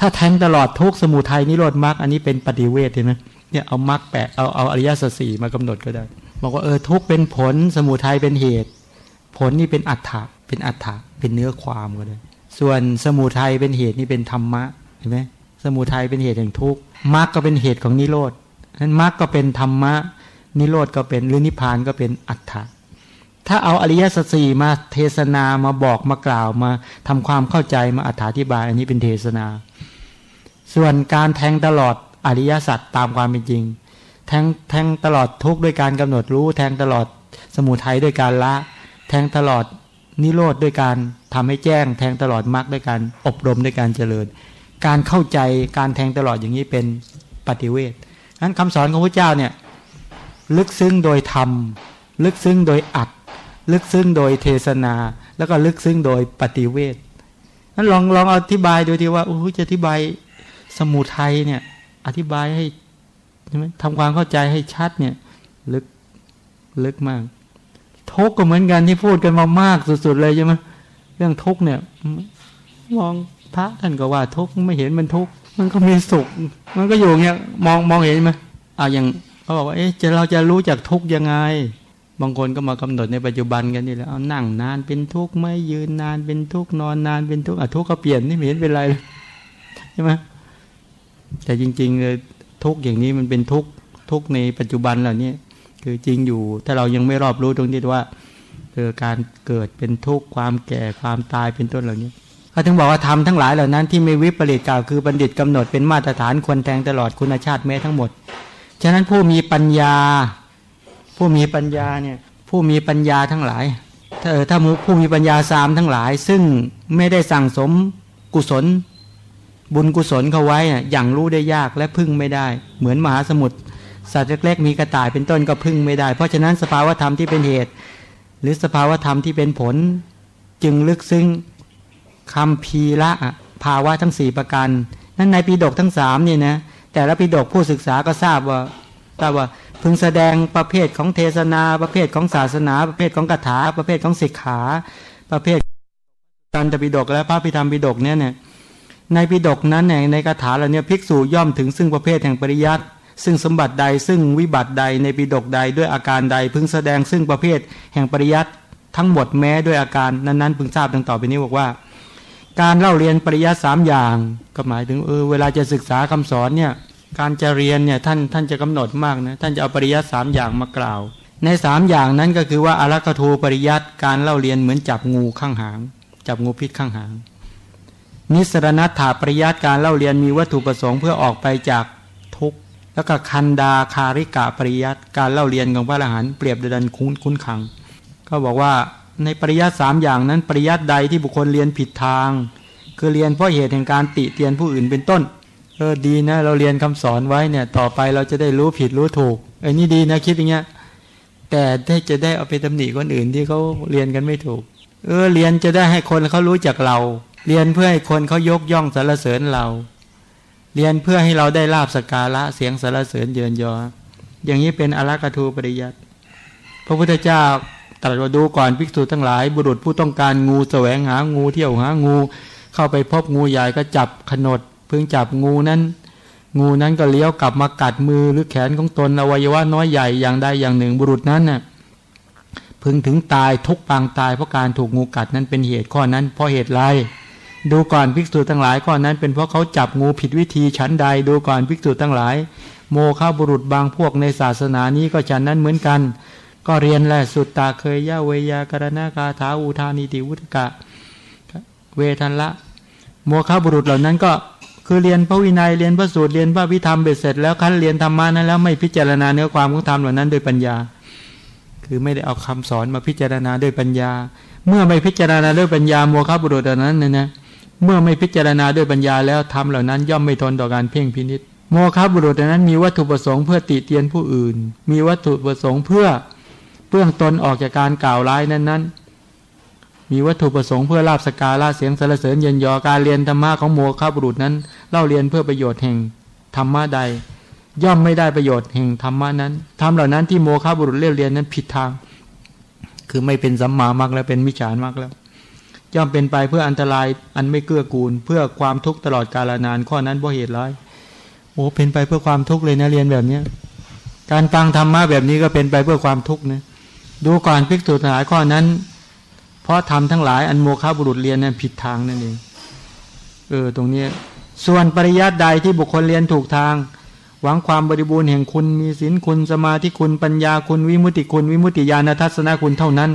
ถ้าแทงตลอดทุกสมุทัยนิโรธมรรคอันนี้เป็นปฏิเวทเห็นไหมเนี่ยเอามรรคแปะเอาเอาอริยสัจสี่มากำหนดก็ได้ บอกว่าเออทุกเป็นผลสมุทัยเป็นเหตุ ผลนี่เป็นอัฏฐะเป็นอัฏฐะเป็นเนื้อความก็เลยส่วนสมุทัยเป็นเหตุนี่เป็นธรรมะเห็นไหมสมุทัยเป็นเหตุแห่งทุกข์มรรคก็เป็นเหตุของนิโรธ นั้นมรรคก็เป็นธรรมะ นิโรธก็เป็นหรือนิพพานก็เป็นอัฏฐะถ้าเอาอริยสัจสี่มาเทศนามาบอกมากล่าวมาทำความเข้าใจมาอธิบาย อันนี้เป็นเทศนา ส่วนการแทงตลอดอริยสัจตามความเป็นจริง แทงแทงตลอดทุกข์ด้วยการกำหนดรู้ แทงตลอดสมุทัยด้วยการละ แทงตลอดนิโรธด้วยการทำให้แจ้ง แทงตลอดมรรคด้วยการอบรมด้วยการเจริญ การเข้าใจการแทงตลอดอย่างนี้เป็นปฏิเวท นั้นคำสอนของพระเจ้าเนี่ยลึกซึ้งโดยธรรม ลึกซึ้งโดยอัดลึกซึ้งโดยเทศนา แล้วก็ลึกซึ้งโดยปฏิเวทนั้นลองลองอธิบายดูทีว่าโอ้จะอธิบายสมุทัยเนี่ย อธิบายให้ทำความเข้าใจให้ชัดเนี่ย ลึกลึกมาก ทุกก็เหมือนกันที่พูดกันมามากสุด ๆ เลยใช่ไหมเรื่องทุกเนี่ย มองพระท่านก็ว่าทุกไม่เห็นมันทุก มันก็มีสุข มันก็อยู่เงี้ยมองมองเห็นไหมอ่าอย่างเขาบอกว่าเอ๊ะจะเราจะรู้จักทุกยังไง บางคนก็มากำหนดในปัจจุบันกันนี่แหละเอานั่งนานเป็นทุกข์ไม่ยืนนานเป็นทุกข์นอนนานเป็นทุกข์อะทุกข์ก็เปลี่ยนนี่ไม่เห็นเป็นไรเลยใช่ไหมแต่จริงๆเลยทุกข์อย่างนี้มันเป็นทุกข์ทุกข์ในปัจจุบันเหล่านี้คือจริงอยู่ ถ้าเรายังไม่รอบรู้ตรงนี้ว่าเออการเกิดเป็นทุกข์ความแก่ความตายเป็นต้นเหล่านี้ เขาถึงบอกว่าทำทั้งหลายเหล่านั้นที่ไม่วิปริตกล่าวคือบัณฑิตกำหนดเป็นมาตรฐานควรแทงตลอดคุณชาติแม้ทั้งหมด ฉะนั้นผู้มีปัญญา ผู้มีปัญญาเนี่ยผู้มีปัญญาทั้งหลายถ้าเออถ้าผู้มีปัญญาสามทั้งหลาย ซึ่งไม่ได้สั่งสมกุศล บุญกุศลเขาไว้อย่างรู้ได้ยากและพึ่งไม่ได้ เหมือนมหาสมุทรสัตว์เล็กๆมีกระต่ายเป็นต้นก็พึ่งไม่ได้ เพราะฉะนั้นสภาวธรรมที่เป็นเหตุ หรือสภาวธรรมที่เป็นผล จึงลึกซึ้ง คำพีละภาวะทั้งสี่ประการนั้นในปีดกทั้งสามเนี่ยนะแต่ละปีดกผู้ศึกษาก็ทราบว่าทราบว่าพึงแสดงประเภทของเทศนา ประเภทของศาสนา ประเภทของคาถา ประเภทของศิกขา ประเภทการตปิดกและพระพิธรรมปิดกเนี่ยเนี่ยในปิดกนั้นเนี่ยในคาถาเหล่านี้ภิกษุย่อมถึงซึ่งประเภทแห่งปริยัติซึ่งสมบัติใดซึ่งวิบัติใดในปิดกใดด้วยอาการใด พึงแสดงซึ่งประเภทแห่งปริยัติทั้งหมดแม้ด้วยอาการนั้นๆพึงทราบดังต่อไปนี้บอกว่า การเล่าเรียนปริยัติสามอย่างก็หมายถึงเออเวลาจะศึกษาคำสอนเนี่ยการจะเรียนเนี่ยท่านท่านจะกำหนดมากนะท่านจะเอาปริยัติสามอย่างมากล่าว ในสามอย่างนั้นก็คือว่าอารักทูปริยัติการเล่าเรียนเหมือนจับงูข้างหาง จับงูพิษข้างหาง นิสรณัตถาปริยัติการเล่าเรียนมีวัตถุประสงค์เพื่อออกไปจากทุกข์แล้วก็คันดาคาริกะปริยัติการเล่าเรียนของพระอรหันต์เปรียบดันคุ้นคุ้นขัง ก็บอกว่า ในปริยัติสามอย่างนั้น ปริยัติใดที่บุคคลเรียนผิดทาง คือเรียนเพราะเหตุแห่งการติเตียนผู้อื่นเป็นต้นเออดีนะ เราเรียนคำสอนไว้เนี่ยต่อไปเราจะได้รู้ผิดรู้ถูกไอ้นี่ดีนะคิดอย่างเงี้ยแต่ได้จะได้เอาไปตำหนิคนอื่นที่เขาเรียนกันไม่ถูก เออเรียนจะได้ให้คนเขารู้จักเรา เรียนเพื่อให้คนเขายกย่องสรรเสริญเรา เรียนเพื่อให้เราได้ลาบสการะเสียงสรรเสริญเยินยอ อย่างนี้เป็นอรักทูปริยัติพระพุทธเจ้า ตรัสว่าดูก่อนภิกษุทั้งหลาย บุรุษผู้ต้องการงูแสวงหางูเที่ยวหางู เข้าไปพบงูใหญ่ก็จับขนดพึงจับงูนั้น งูนั้นก็เลี้ยวกลับมากัดมือหรือแขนของตนอวัยวะน้อยใหญ่อย่างใดอย่างหนึ่ง บุรุษนั้นน่ะพึงถึงตายทุกปางตายเพราะการถูกงูกัดนั้นเป็นเหตุข้อนั้นเพราะเหตุไรดูก่อนภิกษุทั้งหลายข้อนั้นเป็นเพราะเขาจับงูผิดวิธีชั้นใดดูก่อนภิกษุทั้งหลาย โมฆะบุรุษบางพวกในศาสนานี้ก็ฉันนั้นเหมือนกัน ก็เรียนแหละสุดตาเคยย่าเวยากรณากาถาอุทานิติวุตกะ เวทันละโมฆะบุรุษเหล่านั้นก็คือเรียนพระวินัยเรียนพระสูตรเรียนพระวิธรรมเบ็ดเสร็จแล้วคันเรียนธรรมานั้นแล้วไม่พิจารณาเนื้อความของธรรมเหล่านั้นโดยปัญญา คือไม่ได้เอาคำสอนมาพิจารณาด้วยปัญญา เมื่อไม่พิจารณาด้วยปัญญาโมฆะบุรุษเหล่านั้นเนี่ยนะเมื่อไม่พิจารณาด้วยปัญญาแล้วทำเหล่านั้น ย่อมไม่ทนต่อการเพ่งพินิษโมฆะบุรุษเหล่านั้นมีวัตถุประสงค์เพื่อติเตียนผู้อื่น มีวัตถุประสงค์เพื่อ เพื่อตนออกจากการกล่าวร้ายนั้นนั้นมีวัตถุประสงค์เพื่อลาบสการะเสียงสรรเสริญเย็นยอการเรียนธรรมะของโมฆะบุรุษนั้นเล่าเรียนเพื่อประโยชน์แห่งธรรมะใด ย่อมไม่ได้ประโยชน์แห่งธรรมะนั้นทำเหล่านั้นที่โมฆะบุรุษเรียนเรียนนั้นผิดทาง คือไม่เป็นสัมมามากแล้วเป็นมิจฉามากแล้วย่อมเป็นไปเพื่ออันตรายอันไม่เกื้อกูล เพื่อความทุกข์ตลอดกาลนานข้อนั้นเพราะเหตุร้ายโอ้เป็นไปเพื่อความทุกข์เลยนะเรียนแบบเนี้ยการฟังธรรมะแบบนี้ก็เป็นไปเพื่อความทุกข์นะ ดูก่อนภิกษุทั้งหลายข้อนั้น เพราะทำทั้งหลายอันโมฆะบุรุษเรียนนั้นผิดทางนั่นเองเออตรงนี้ ส่วนปริยัติใดที่บุคคลเรียนถูกทาง หวังความบริบูรณ์แห่งคุณมีศีลคุณสมาธิคุณปัญญาคุณวิมุติคุณวิมุติญาณทัศนคุณเท่านั้น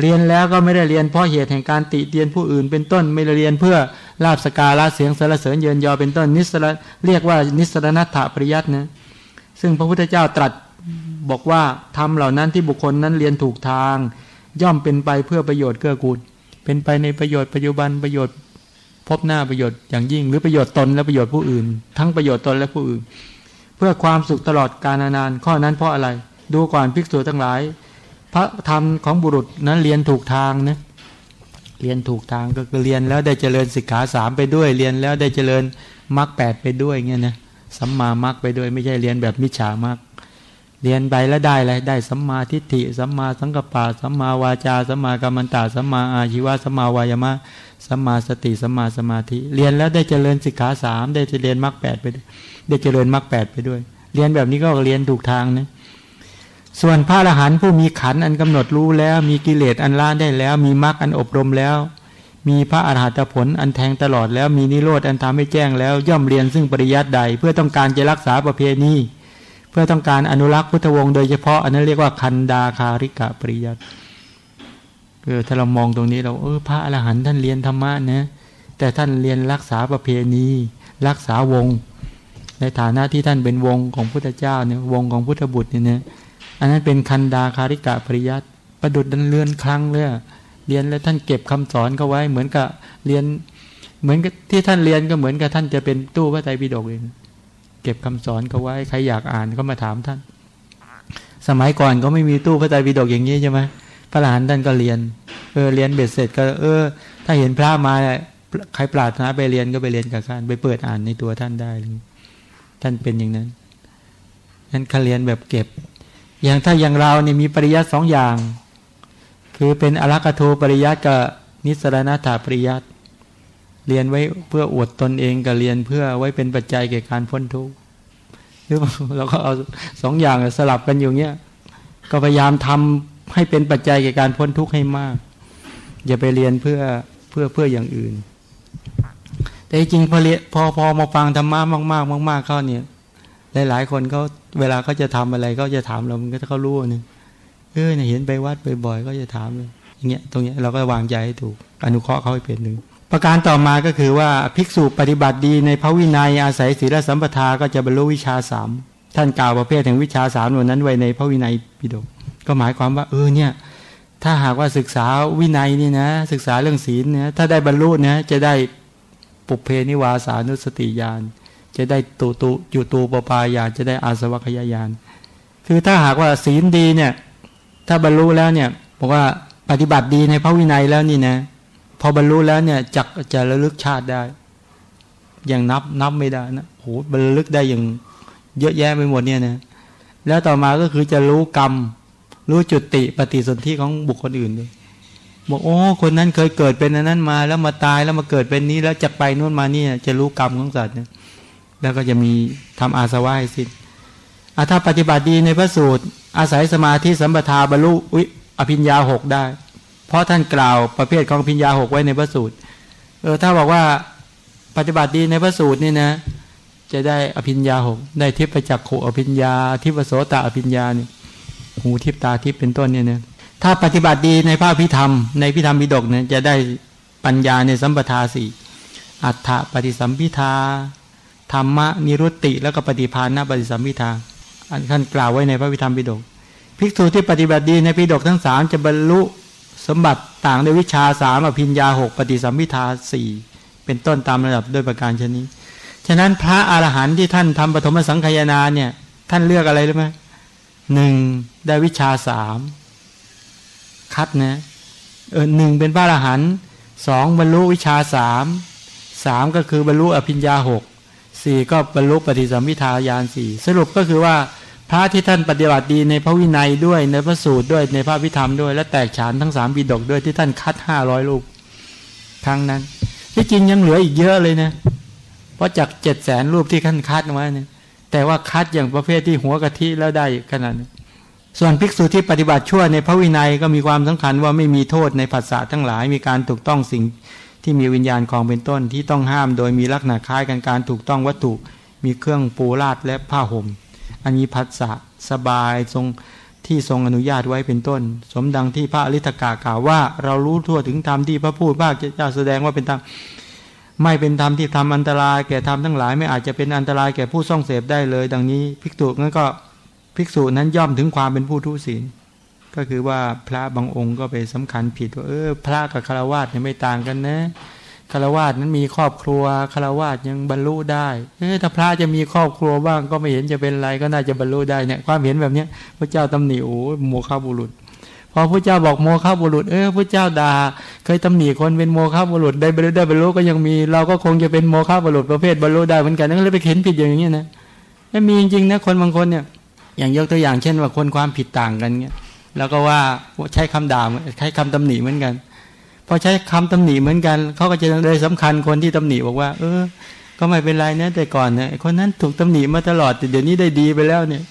เรียนแล้วก็ไม่ได้เรียนเพราะเหตุแห่งการติเตียนผู้อื่นเป็นต้นไม่ได้เรียนเพื่อลาบสการะเสียงสรรเสริญเยินยอเป็นต้นนิสระเรียกว่านิสรณัตถปริยัตินะซึ่งพระพุทธเจ้าตรัส บอกว่าทำเหล่านั้นที่บุคคลนั้นเรียนถูกทาง ย่อมเป็นไปเพื่อประโยชน์เกื้อกูล เป็นไปในประโยชน์ปัจจุบันประโยชน์ พบหน้าประโยชน์อย่างยิ่ง หรือประโยชน์ตนและประโยชน์ผู้อื่น ทั้งประโยชน์ตนและผู้อื่น เพื่อความสุขตลอดกาลนานข้อนั้นเพราะอะไร ดูก่อนภิกษุทั้งหลาย พระธรรมของบุรุษนั้นเรียนถูกทางนะเรียนถูกทางก็คือเรียนแล้วได้เจริญสิกขาสามไปด้วย เรียนแล้วได้เจริญมรรคแปดไปด้วยเงี้ยนะสัมมามรรคไปด้วยไม่ใช่เรียนแบบมิจฉามรรค เรียนไปแล้วได้อะไรได้สัมมาทิฏฐิสัมมาสังกปะสัมมาวาจาสัมมากรรมตาสัมมาอาชีวะสัมมาวายมะสัมมาสติสัมมาสมาธิ เรียนแล้วได้เจริญสิกขาสามได้จะเรียนมรรคแปดไปได้เจริญมรรคแปดไปด้วย เรียนแบบนี้ก็เรียนถูกทางนะส่วนพระอรหันต์ผู้มีขันอันกำหนดรู้แล้ว มีกิเลสอันละได้แล้ว มีมรรคอันอบรมแล้ว มีพระอรหัตผลอันแทงตลอดแล้วมีนิโรธอันทำให้แจ้งแล้ว ย่อมเรียนซึ่งปริยัติใด เพื่อต้องการจะรักษาประเพณี พื่อต้องการอนุรักษ์พุทธวงศ์โดยเฉพาะอันนั้นเรียกว่าคันดาคาริกะปริยัติเออถ้าเรามองตรงนี้เราเออพระอรหันต์ท่านเรียนธรรมะนะแต่ท่านเรียนรักษาประเพณี รักษาวง ในฐานะที่ท่านเป็นวงของพุทธเจ้าเนี่ยวงของพุทธบุตรเนี่ยนะอันนั้นเป็นคันดาคาริกะปริยัติประดุดดันเลื่อนครั้งเลยเรียนแล้วท่านเก็บคำสอนเขาไว้เหมือนกับเรียน เหมือนกับที่ท่านเรียนก็เหมือนกับท่านจะเป็นตู้พระไตรปิฎกเอง เก็บคำสอนเขาไว้ใครอยากอ่านก็มาถามท่าน สมัยก่อนก็ไม่มีตู้พระไตรปิฎกอย่างนี้ใช่ไหมพระหลานท่านก็เรียนเออเรียนเบ็ดเสร็จก็เออ ถ้าเห็นพระมาใครปรารถนาไปเรียนก็ไปเรียนกับท่านไปเปิดอ่านในตัวท่านได้ ท่านเป็นอย่างนั้นนั้นเขาเรียนแบบเก็บ อย่างถ้าอย่างเราเนี่ยมีปริยัติสองอย่าง คือเป็นอรักโทปริยัติกับนิสรณถาปริยัติ เรียนไว้เพื่ออวดตนเองกับเรียนเพื่อไว้เป็นปัจจัยแก่การพ้นทุกข์หรือเราก็เอาสองอย่างสลับกันอยู่เงี้ยก็พยายามทำให้เป็นปัจจัยแก่การพ้นทุกข์ให้มาก อย่าไปเรียนเพื่อเพื่อเพื่ออย่างอื่น แต่จริงพอเรียพอพอมาฟังธรรมะมากมากมากๆเข้าเนี่ย หลาย ๆ คนเขาเวลาเขาจะทำอะไรก็จะถามเรามันก็เขารู้นึงเออเนี่ยเห็นไปวัดบ่อยๆก็จะถามเลยอย่างเงี้ยตรงเนี้ยเราก็วางใจให้ถูกอนุเคราะห์เขาให้เป็นหนึ่ง ประการต่อมาก็คือว่าภิกษุปฏิบัติดีในพระวินัยอาศัยศีลสัมปทาก็จะบรรลุวิชาสามท่านกล่าวประเภทแห่งวิชาสามวันนั้นไว้ในพระวินัยปิฎกก็หมายความว่าเออเนี่ยถ้าหากว่าศึกษาวินัยนี่นะ ศึกษาเรื่องศีลเนี่ยถ้าได้บรรลุเนี่ยจะได้ปุเพนิวาสานุสติญาณจะได้ตุตุอยู่ตูปปายาจะได้อาสวัคยายานคือถ้าหากว่าศีลดีเนี่ย ถ้าบรรลุแล้วเนี่ยบอกว่าปฏิบัติดีในพระวินัยแล้วนี่นะ พอบรรลุแล้วเนี่ยจักจะระลึกชาติได้ อย่างนับนับไม่ได้นะโหบรรลึกได้อย่างเยอะแยะไปหมดเนี่ยนะแล้วต่อมาก็คือจะรู้กรรม รู้จุติปฏิสนธิของบุคคลอื่นด้วยบอกโอ้คนนั้นเคยเกิดเป็นนั้นมา แล้วมาตายแล้วมาเกิดเป็นนี้แล้วจะไปนู่นมานี่จะรู้กรรมของสัตว์เนี่ยแล้วก็จะมีทำอาสวะให้สิ้นถ้าปฏิบัติดีในพระสูตร อาศัยสมาธิสัมปทาบรรลุอภิญญาหกได้ ราะท่านกล่าวประเภทของอภิญญาหกไว้ในพระสูตร เออถ้าบอกว่าปฏิบัติดีในพระสูตรนี่นะ จะได้อภิญญาหกได้ทิพจักขุอภิญญา ทิพโสตอภิญญานี่หูทิพตาทิพเป็นต้นเนี่ยนะถ้าปฏิบัติดีในพระพิธรรม ในพิธรรมบิดกเนี่ยจะได้ปัญญาในสัมปทาสี่อัฏฐปฏิสัมพิทาธรรมะนิรุตติ แล้วก็ปฏิภาณปฏิสัมพิทาอันท่านกล่าวไว้ในพระวิธรรมปิฎกภิกษุที่ปฏิบัติดีในปิฎกทั้งสามจะบรรลุ สมบัติต่างในวิชาสามอภิญญาหกปฏิสัมพิทาสี่เป็นต้นตามระดับด้วยประการชนี้ฉะนั้นพระอรหันต์ที่ท่านทำปฐมสังขยาเนี่ย ท่านเลือกอะไรรู้ไหมหนึ่งได้วิชาสามคัดนะเออหนึ่งเป็นพระอรหันต์สองบรรลุวิชาสามสามก็คือบรรลุอภิญญาหกสี่ก็บรรลุปฏิสัมพิทายานสี่สรุปก็คือว่า พระที่ท่านปฏิบัติดีในพระวินัยด้วยในพระสูตรด้วยในพระพิธรรมด้วย และแตกฉานทั้งสามปีดกด้วยที่ท่านคัดห้าร้อยรูปครั้งนั้น ที่จริงยังเหลืออีกเยอะเลยนะเพราะจากเจ็ดแสนรูปที่ท่านคัดมาเนี่ยแต่ว่าคัดอย่างประเภทที่หัวกะทิแล้วได้ขนาดนี้ส่วนภิกษุที่ปฏิบัติชั่วในพระวินัยก็มีความสำคัญว่าไม่มีโทษในภาษาทั้งหลาย มีการถูกต้องสิ่งที่มีวิญญาณของเป็นต้นที่ต้องห้าม โดยมีลักษณะคล้ายกันการถูกต้องวัตถุมีเครื่องปูราดและผ้าห่ม อันนี้พัสสะสบายทรงที่ทรงอนุญาตไว้เป็นต้น สมดังที่พระอริธกากล่าวว่า เรารู้ทั่วถึงธรรมที่พระพูดบ้าเจ้าแสดงว่าเป็นธรรมไม่เป็นธรรมที่ทำอันตรายแก่ธรรมทั้งหลาย ไม่อาจจะเป็นอันตรายแก่ผู้ส่องเสพได้เลย ดังนี้ภิกษุนั้นก็ภิกษุนั้นย่อมถึงความเป็นผู้ทุศีล ก็คือว่าพระบางองค์ก็ไปสำคัญผิดว่าเออพระกับคารวะเนี่ยไม่ต่างกันนะ คารวะนั้นมีครอบครัวคารวะยังบรรลุได้เออถ้าพระจะมีครอบครัวบ้างก็ไม่เห็นจะเป็นไรก็น่าจะบรรลุได้เนี่ยความเห็นแบบเนี้ยพระเจ้าตำหนิโอ้โมฆะบุรุษ พอพระเจ้าบอกโมฆะบุรุษ เออพระเจ้าด่าเคยตำหนิคนเป็นโมฆะบุรุษได้บรรลุได้บรรลุก็ยังมีเราก็คงจะเป็นโมฆะบุรุษประเภทบรรลุได้เหมือนกันนั่นเลยไปเห็นผิดอย่างนี้นะไม่มีจริงๆนะคนบางคนเนี่ยอย่างยกตัวอย่างเช่นว่าคนความผิดต่างกันเงี้ยแล้วก็ว่าใช้คำด่าใช้คำตำหนิเหมือนกัน พอใช้คำตำหนิเหมือนกันเขาก็จะเลยสำคัญคนที่ตำหนิบอกว่า เออ ก็ไม่เป็นไรนะแต่ก่อนเนี่ยคนนั้นถูกตำหนิมาตลอดแต่เดี๋ยวนี้ได้ดีไปแล้วเนี่ย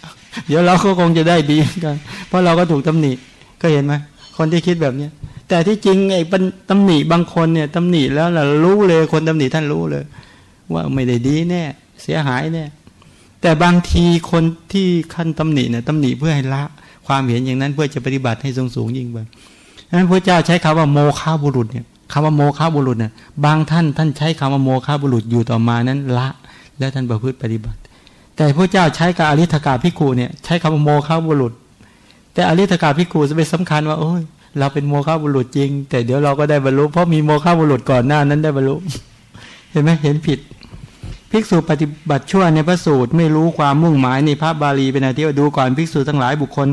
เดี๋ยวเราก็คงจะได้ดีเหมือนกัน เพราะเราก็ถูกตำหนิก็เห็นไหมคนที่คิดแบบเนี้ยแต่ที่จริงไอ้ตำหนิบางคนเนี่ยตำหนิแล้วเรารู้เลยคนตำหนิท่านรู้เลย ว่าไม่ได้ดีแน่เสียหายแน่แต่บางทีคนที่ขั้นตำหนิเนี่ยตำหนิเพื่อให้ละ ความเห็นอย่างนั้นเพื่อจะปฏิบัติให้สูงสูงยิ่งไป นั้นพระเจ้าใช้คำว่าโมฆะบุรุษเนี่ยคำว่าโมฆะบุรุษเนี่ยบางท่านท่านใช้คำว่าโมฆะบุรุษอยู่ต่อมานั้นละ แล้วท่านประพฤติปฏิบัติ แต่พระเจ้าใช้กับอริธกาพิคูเนี่ยใช้คำว่าโมฆะบุรุษ แต่อริธกาพิคูจะเป็นสำคัญว่าโอ้ยเราเป็นโมฆะบุรุษจริง แต่เดี๋ยวเราก็ได้บรรลุเพราะมีโมฆะบุรุษก่อนหน้านั้นได้บรรลุ เห็นไหมเห็นผิด ภิกษุปฏิบัติชั่วในพระสูตรไม่รู้ความมุ่งหมายในพระบาลีเป็นอะไรที่ว่าดูก่อนภิกษุทั้งหลายบุคคล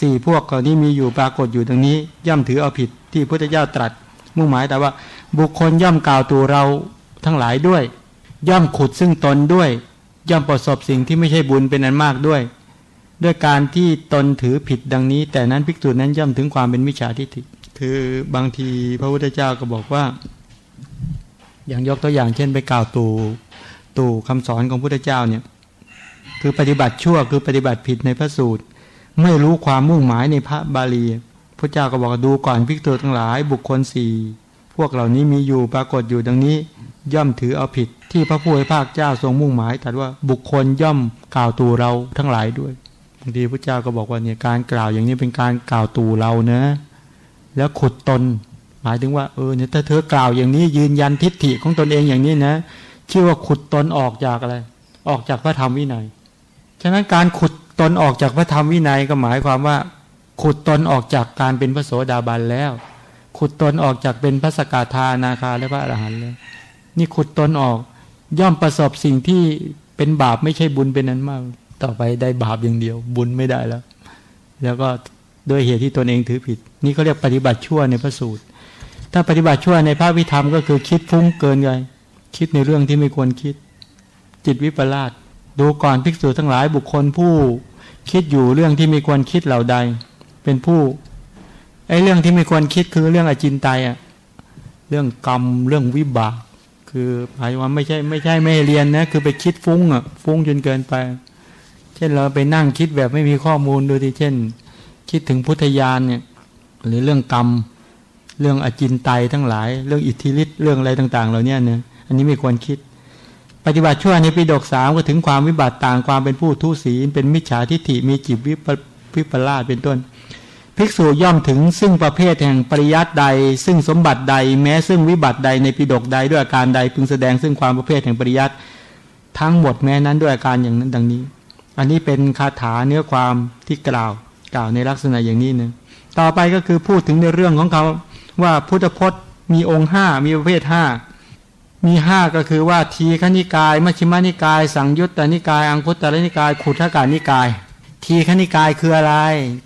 สี่พวกก่อนนี้มีอยู่ปรากฏอยู่ตรงนี้ ย่อมถือเอาผิดที่พระพุทธเจ้าตรัส มุ่งหมายแต่ว่า บุคคลย่อมกล่าวตัวเราทั้งหลายด้วย ย่อมขุดซึ่งตนด้วย ย่อมประสบสิ่งที่ไม่ใช่บุญเป็นอันมากด้วย ด้วยการที่ตนถือผิดดังนี้ แต่นั้นภิกษุนั้นย่อมถึงความเป็นมิจฉาทิฏฐิคือบางทีพระพุทธเจ้าก็บอกว่า อย่างยกตัวอย่างเช่นไปกล่าวตู่ตู่คำสอนของพุทธเจ้าเนี่ย คือปฏิบัติชั่วคือปฏิบัติผิดในพระสูตร ไม่รู้ความมุ่งหมายในพระบาลีพระเจ้าก็บอกดูก่อนภิกษุทั้งหลายบุคคลสี่พวกเหล่านี้มีอยู่ปรากฏอยู่ดังนี้ ย่อมถือเอาผิด ที่พระผู้ให้ภาคเจ้าทรงมุ่งหมายแต่ว่าบุคคลย่อมกล่าวตูเราทั้งหลายด้วยบางทีพระเจ้าก็บอกว่าเนี่ยการกล่าวอย่างนี้เป็นการกล่าวตูเรานะ แล้วขุดตน หมายถึงว่าเออเนี่ยถ้าเธอกล่าวอย่างนี้ยืนยันทิฏฐิของตนเองอย่างนี้นะชื่อว่าขุดตนออกจากอะไร ออกจากพระธรรมวินัยฉะนั้นการขุด ตนออกจากพระธรรมวินัยก็หมายความว่า ขุดตนออกจากการเป็นพระโสดาบันแล้ว ขุดตนออกจากเป็นพระสกทานาคาและพระอรหันต์แล้วนี่ขุดตนออกย่อมประสบสิ่งที่เป็นบาปไม่ใช่บุญเป็นนั้นมาก ต่อไปได้บาปอย่างเดียว บุญไม่ได้แล้ว แล้วก็ด้วยเหตุที่ตนเองถือผิด นี่เขาเรียกปฏิบัติชั่วในพระสูตร ถ้าปฏิบัติชั่วในพระวิธรรมก็คือคิดฟุ้งเกินไปคิดในเรื่องที่ไม่ควรคิด จิตวิปลาส ดูก่อนภิกษุทั้งหลายบุคคลผู้คิดอยู่เรื่องที่ไม่ควรคิดเหล่าใด เป็นผู้ไอ้เรื่องที่ไม่ควรคิดคือเรื่องอจินไตยอะเรื่องกรรมเรื่องวิบาก คือหมายว่าไม่ใช่ไม่ใช่ไม่เรียนนะคือไปคิดฟุ้งอะฟุ้งจนเกินไป เช่นเราไปนั่งคิดแบบไม่มีข้อมูลดูที่เช่น คิดถึงพุทธญาณเนี่ยหรือเรื่องกรรมเรื่องอจินไตยทั้งหลาย เรื่องอิทธิฤทธิ์เรื่องอะไรต่าง ๆ เหล่านี้เนี่ยอันนี้ไม่ควรคิด ปฏิบัติชั่วในปีดกสามก็ถึงความวิบัติต่างความเป็นผู้ทุศีลเป็นมิจฉาทิฏฐิมีจิตวิปวิปลาสเป็นต้น ภิกษุย่อมถึงซึ่งประเภทแห่งปริยัติใด ซึ่งสมบัติใด แม้ซึ่งวิบัติใดในปีดกใดด้วยอาการใดพึงแสดงซึ่งความประเภทแห่งปริยัติทั้งหมดแม้นั้นด้วยอาการอย่างนั้นดังนี้ อันนี้เป็นคาถาเนื้อความที่กล่าวกล่าวในลักษณะอย่างนี้นึงต่อไปก็คือพูดถึงในเรื่องของเขาว่าพุทธพจน์มีองค์ห้ามีประเภทห้า มีห้าก็คือว่าทีฆนิกายมัชฌิมานิกาย สังยุตตนิกาย อังคุตตรนิกายขุทกานิกาย ทีฆนิกายคืออะไร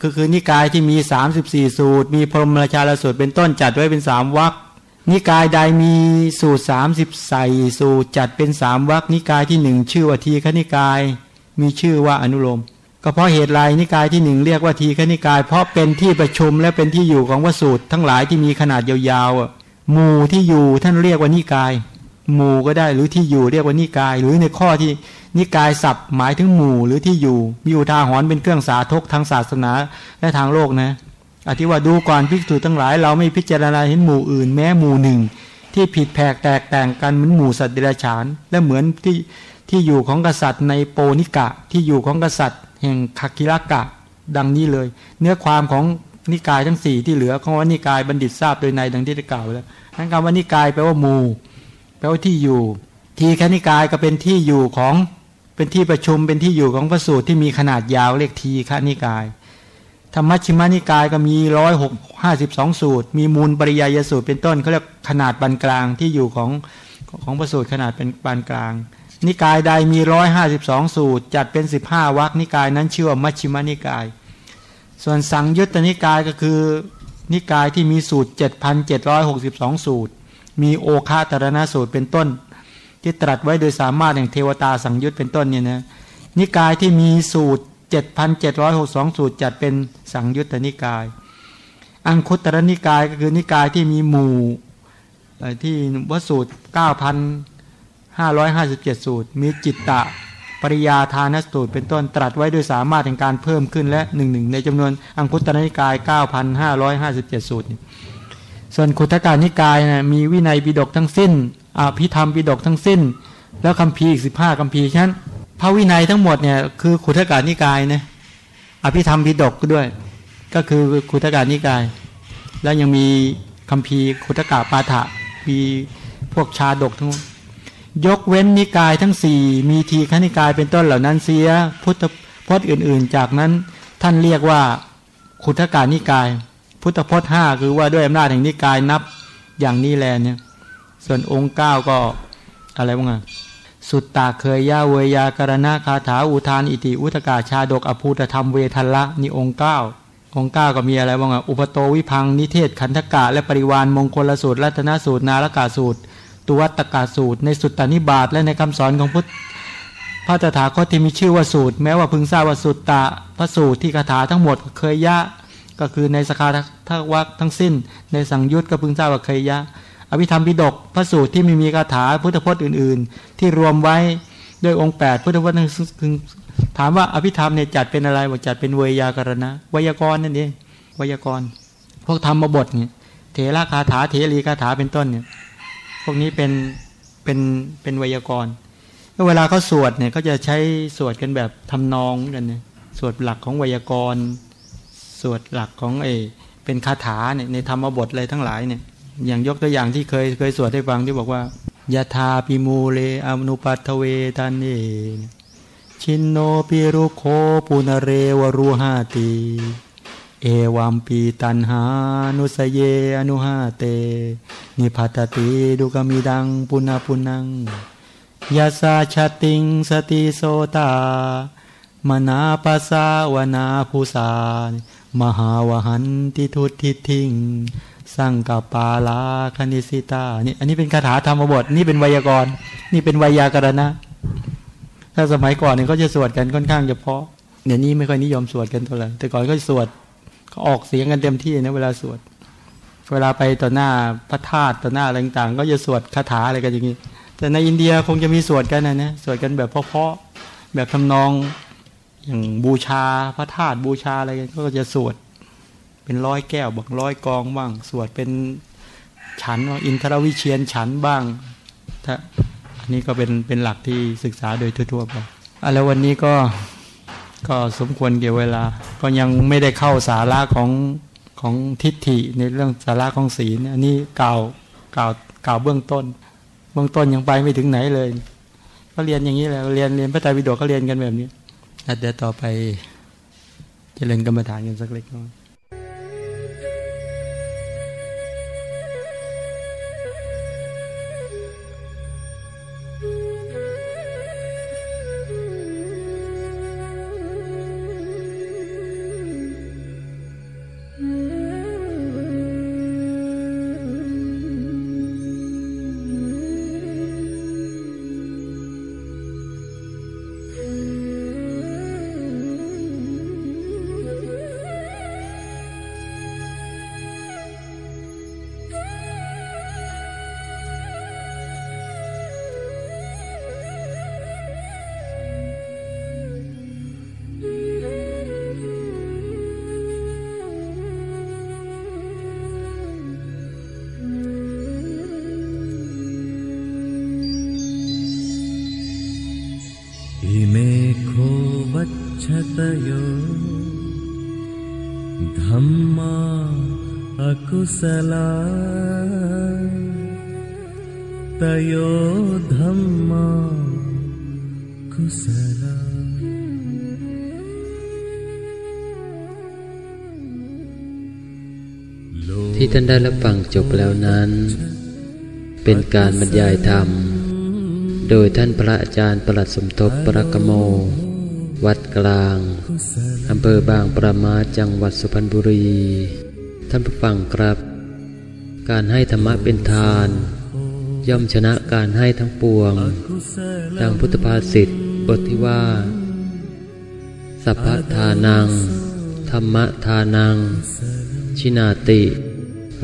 ก็คือนิกายที่มี 34 สูตร มีพรหมราชาลสูตรเป็นต้นจัดไว้เป็นสามวรรคนิกายใดมีสูตร 30ใส่สูตรจัดเป็นสามวรรคนิกายที่หนึ่งชื่อว่าทีฆนิกาย มีชื่อว่าอนุโลมก็เพราะเหตุไรนิกายที่หนึ่งเรียกว่าทีฆนิกาย เพราะเป็นที่ประชุมและเป็นที่อยู่ของวสูตรทั้งหลายที่มีขนาดยาวๆหมู่ที่อยู่ท่านเรียกว่านิกาย หมู่ก็ได้หรือที่อยู่เรียกว่านิกาย หรือในข้อที่นิกายศัพท์หมายถึงหมู่หรือที่อยู่ มีอุทาหรณ์เป็นเครื่องสาธกทางศาสนาและทางโลกนะอธิว่าดูก่อนภิกษุทั้งหลาย เราไม่พิจารณาเห็นหมู่อื่น แม้หมู่หนึ่ง ที่ผิดแผกแตกแต่งกันเหมือนหมู่สัตว์เดรัจฉาน และเหมือนที่ที่อยู่ของกษัตริย์ในโปนิกะ ที่อยู่ของกษัตริย์ แห่งคักกิรกะ ดังนี้เลย เนื้อความของนิกายทั้งสี่ที่เหลือของว่านิกายบัณฑิตทราบโดยในดังที่ได้กล่าวแล้วทั้งคำว่านิกายแปลว่าหมู่ แปลว่าที่อยู่ ทีคณิกายก็เป็นที่อยู่ของเป็นที่ประชุมเป็นที่อยู่ของพระสูตรที่มีขนาดยาวเรียกทีคณิกาย ธรรมชิมานิกายก็มีร้อยหกห้าสิบสองสูตร มีมูลปริยายสูตรเป็นต้นเขาเรียกขนาดปานกลางที่อยู่ของของพระสูตรขนาดเป็นปานกลาง นิกายใดมีร้อยห้าสิบสองสูตร จัดเป็นสิบห้าวักนิกายนั้นชื่อว่ามัชชิมานิกาย ส่วนสังยุตตนิกายก็คือนิกายที่มีสูตรเจ็ดพันเจ็ดร้อยหกสิบสองสูตร มีโอคาตรณสูตรเป็นต้น ที่ตรัสไว้โดยสามารถแห่างเทวตาสังยุตเป็นต้นเนี่ยนะนิกายที่มีสูตร 7,762 สูตรจัดเป็นสังยุตตนิกาย อังคุตรนิกายก็คือนิกายที่มีหมู่ที่วสูตร 9,557 สูตร มีจิตตะปริยาทานสูตรเป็นต้นตรัสไว้โดยสามารถแห่งการเพิ่มขึ้นและหนึ่งหนึ่งในจำนวนอังคุตรนิกาย 9,557 สูตร ส่วนขุทการนิกายนะมีวินัยปิดกทั้งสิ้นอภิธรรมปิดกทั้งสิ้น แล้วคำพีอีกสิบห้าคำพีฉะนั้นพระวินัยทั้งหมดเนี่ยคือขุทการนิกายนะอภิธรรมปิดกด้วย ก็คือขุทการนิกาย แล้วยังมีคำพีขุทกาปาฐะมีพวกชาดกทั้งยกเว้นนิกายทั้งสี่มีทีฆนิกายเป็นต้นเหล่านั้นเสียพุทธพจน์อื่น ๆ จากนั้นท่านเรียกว่าขุทการนิกาย พุทธพจน์ห้าคือว่าด้วยอำนาจแห่งนิกายนับอย่างนี้แลเนี่ย ส่วนองค์เก้าก็อะไรบ้างอะสุตตาเคยยาเวยากรณาคาถาอุทานอิติอุตกาชาดกอภูตธรรมเวทัลละนี่องค์เก้าองค์เก้าก็มีอะไรบ้างอะอุปโตวิพังนิเทศขันธกะ และปริวานมงคลสูตรรัตนสูตร นาลกาสูตรตุวัตกาสูตร ในสุตตานิบาตและในคำสอนของพุทธพระตถาคตที่มีชื่อว่าสูตร แม้ว่าพึงทราบว่าสุตตะพระสูตรที่คาถาทั้งหมดเคยยะ ก็คือในสคาทวักทั้งสิ้น ในสังยุตก็พึงทราบว่าเคยยะ อภิธรรมปิดกพระสูตรที่ไม่มีคาถาพุทธพจน์อื่น ๆ ที่รวมไว้ด้วยองค์ 8 พุทธพจน์ถามว่าอภิธรรมเนี่ยจัดเป็นอะไรบอกจัดเป็นเวยากรณะวยากรนั่นเองวยากร พวกธรรมบทเนี่ยเถระคาถาเถรีคาถาเป็นต้นเนี่ยพวกนี้เป็นเป็นเป็นวยากรเวลาเขาสวดเนี่ยเขาจะใช้สวดกันแบบทำนองกันเนี่ยสวดหลักของไวยากร สวดหลักของเอเป็นคาถาเนี่ยในธรรมบทอะไรทั้งหลายเนี่ยอย่างยกตัวอย่างที่เคยเคยสวดให้ฟังที่บอกว่ายาธาปิมูเลอนุปัตเวตันเอชินโนปิรุโคปุนเรวรูหาตีเอวัมปีตันหานุสเยอนุหาเต นิพัตติดุกมิดังปุนาปุนังยาสาชติงสติโสตามนาปัสสาวนาภูสา มหาวหันติทุติทิงสังกปาลาคณิสิตานี่อันนี้เป็นคาถาธรรมบท นี่เป็นไวยากรณ์นี่เป็นไวยากรณะ ถ้าสมัยก่อนเนี่ยเขาจะสวดกันค่อนข้างเฉพาะเดี๋ยวนี้ไม่ค่อยนิยมสวดกันเท่าไหร่แต่ก่อนก็สวดเขาออกเสียงกันเต็มที่นะเวลาสวด เวลาไปต่อหน้าพระธาตุต่อหน้าอะไรต่างๆ ก็จะสวดคาถาอะไรกันอย่างนี้ แต่ในอินเดียคงจะมีสวดกันนะนะสวดกันแบบเพาะๆแบบทำนอง อย่างบูชาพระธาตุบูชาอะไรกันก็จะสวด เป็นร้อยแก้วบางร้อยกองบ้าง สวดเป็นฉันว่าอินทรวิเชียนฉันบ้างถ้าอันนี้ก็เป็นเป็นหลักที่ศึกษาโดยทั่วๆไปอะแล้ววันนี้ก็ก็สมควรเกี่ยวเวลา ก็ยังไม่ได้เข้าสาระของของทิฏฐิในเรื่องสาระของศีลอันนี้กล่าวกล่าวกล่าวเบื้องต้น เบื้องต้นยังไปไม่ถึงไหนเลย ก็เรียนอย่างนี้แหละเรียนเรียนพระไตรปิฎกก็เรียนกันแบบนี้ เดี๋ยวต่อไปจริญกรรมฐานกันสักเล็กน้อย สลาตโยธรรมากุสลาที่ท่านได้รับฟังจบแล้วนั้น เป็นการบรรยายธรรม โดยท่านพระอาจารย์ประหลัดสมทบประกโม วัดกลาง อำเภอบางประมาจังหวัดสุพรรณบุรี ท่านผู้ฟังครับ การให้ธรรมะเป็นทาน ย่อมชนะการให้ทั้งปวง ดังพุทธภาษิตบทที่ว่า สัพพทานัง ธรรมทานัง ชินาติ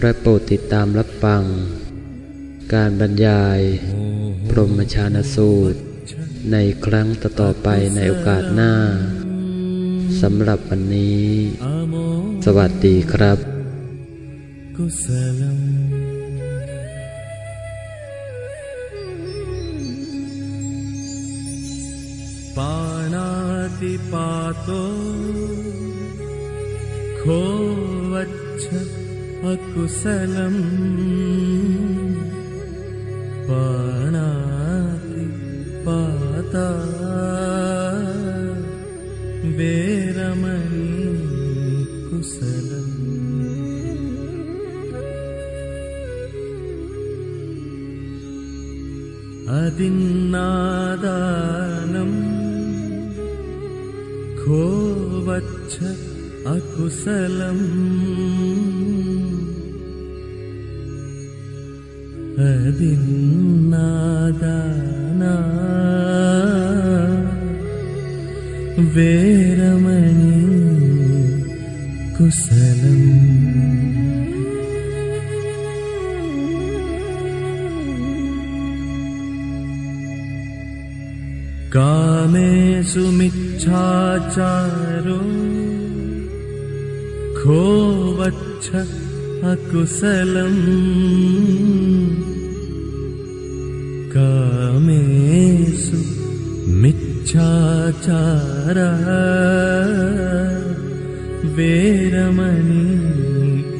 และโปรดติดตามรับฟัง การบรรยาย พรหมชานสูตร ในครั้งต่อๆไปในโอกาสหน้าสำหรับวันนี้ สวัสดีครับ कुशलम् पानातिपातो खो वच्छ अकुशलम् कुशलम् अदिन्नादानम् खो अकुशलम् अदिन् वेरमणि कुशलम्। कामेषु मिच्छाचारो खो वच्छ अकुशलम् वेरमणि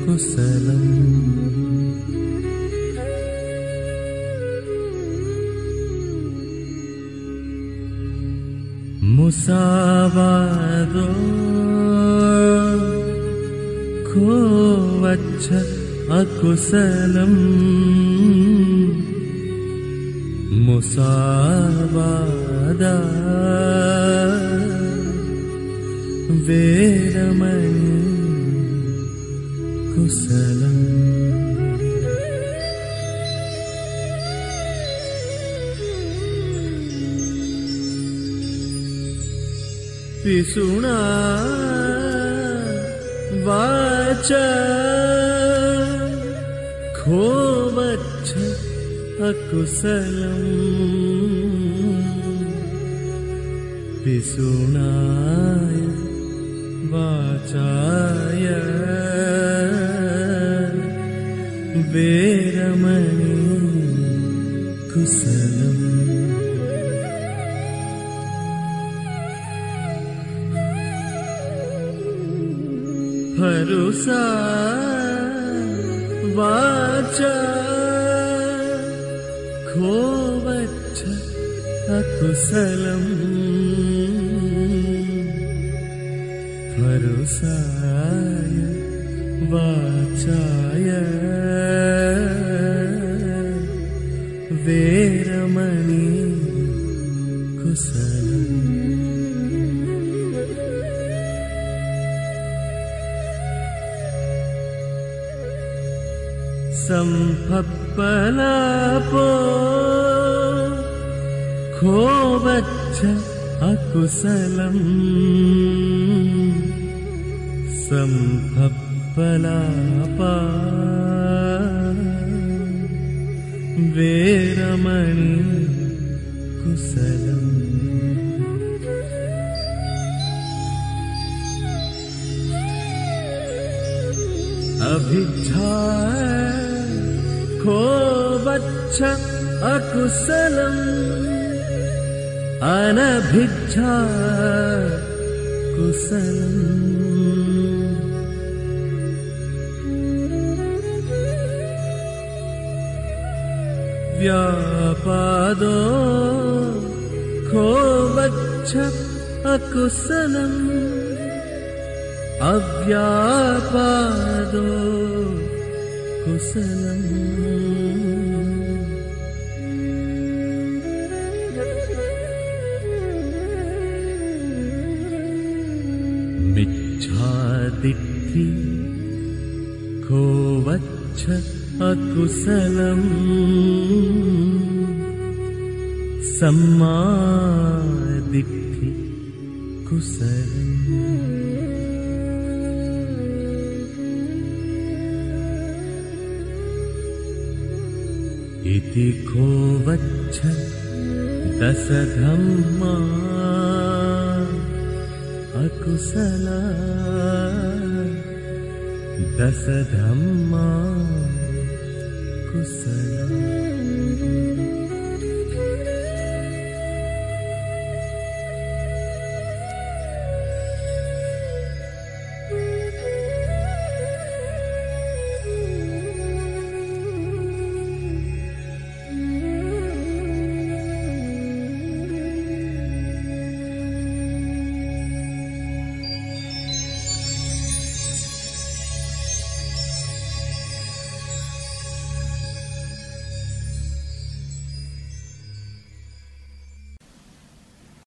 कुशलम् मुसावादो खो वच्छ अकुशलम्। मुसावादा कुशल वाच खोवच्छ अकुशलम्। पिसुणाय वाचाय। वेरमणि कुशलम्। भरुसा वाचा। खो वच्छ अकुशलम् य वेरमणि कुशल। सम्भप्पलापो खोवच्छ अकुशलम्। सम्भप् सम्भपलापा वेरमणि कुशलम्। अभिच्छा खो वच्छ अकुशलम्। अनभिच्छा कुशलम् व्यापादो खो वच्छ अकुशलम् अव्यापादो कुशलम् अकुशलम् सम्मादिद्धि कुशलम्। इति को दशधम्मा अकुशला। दशधम्मा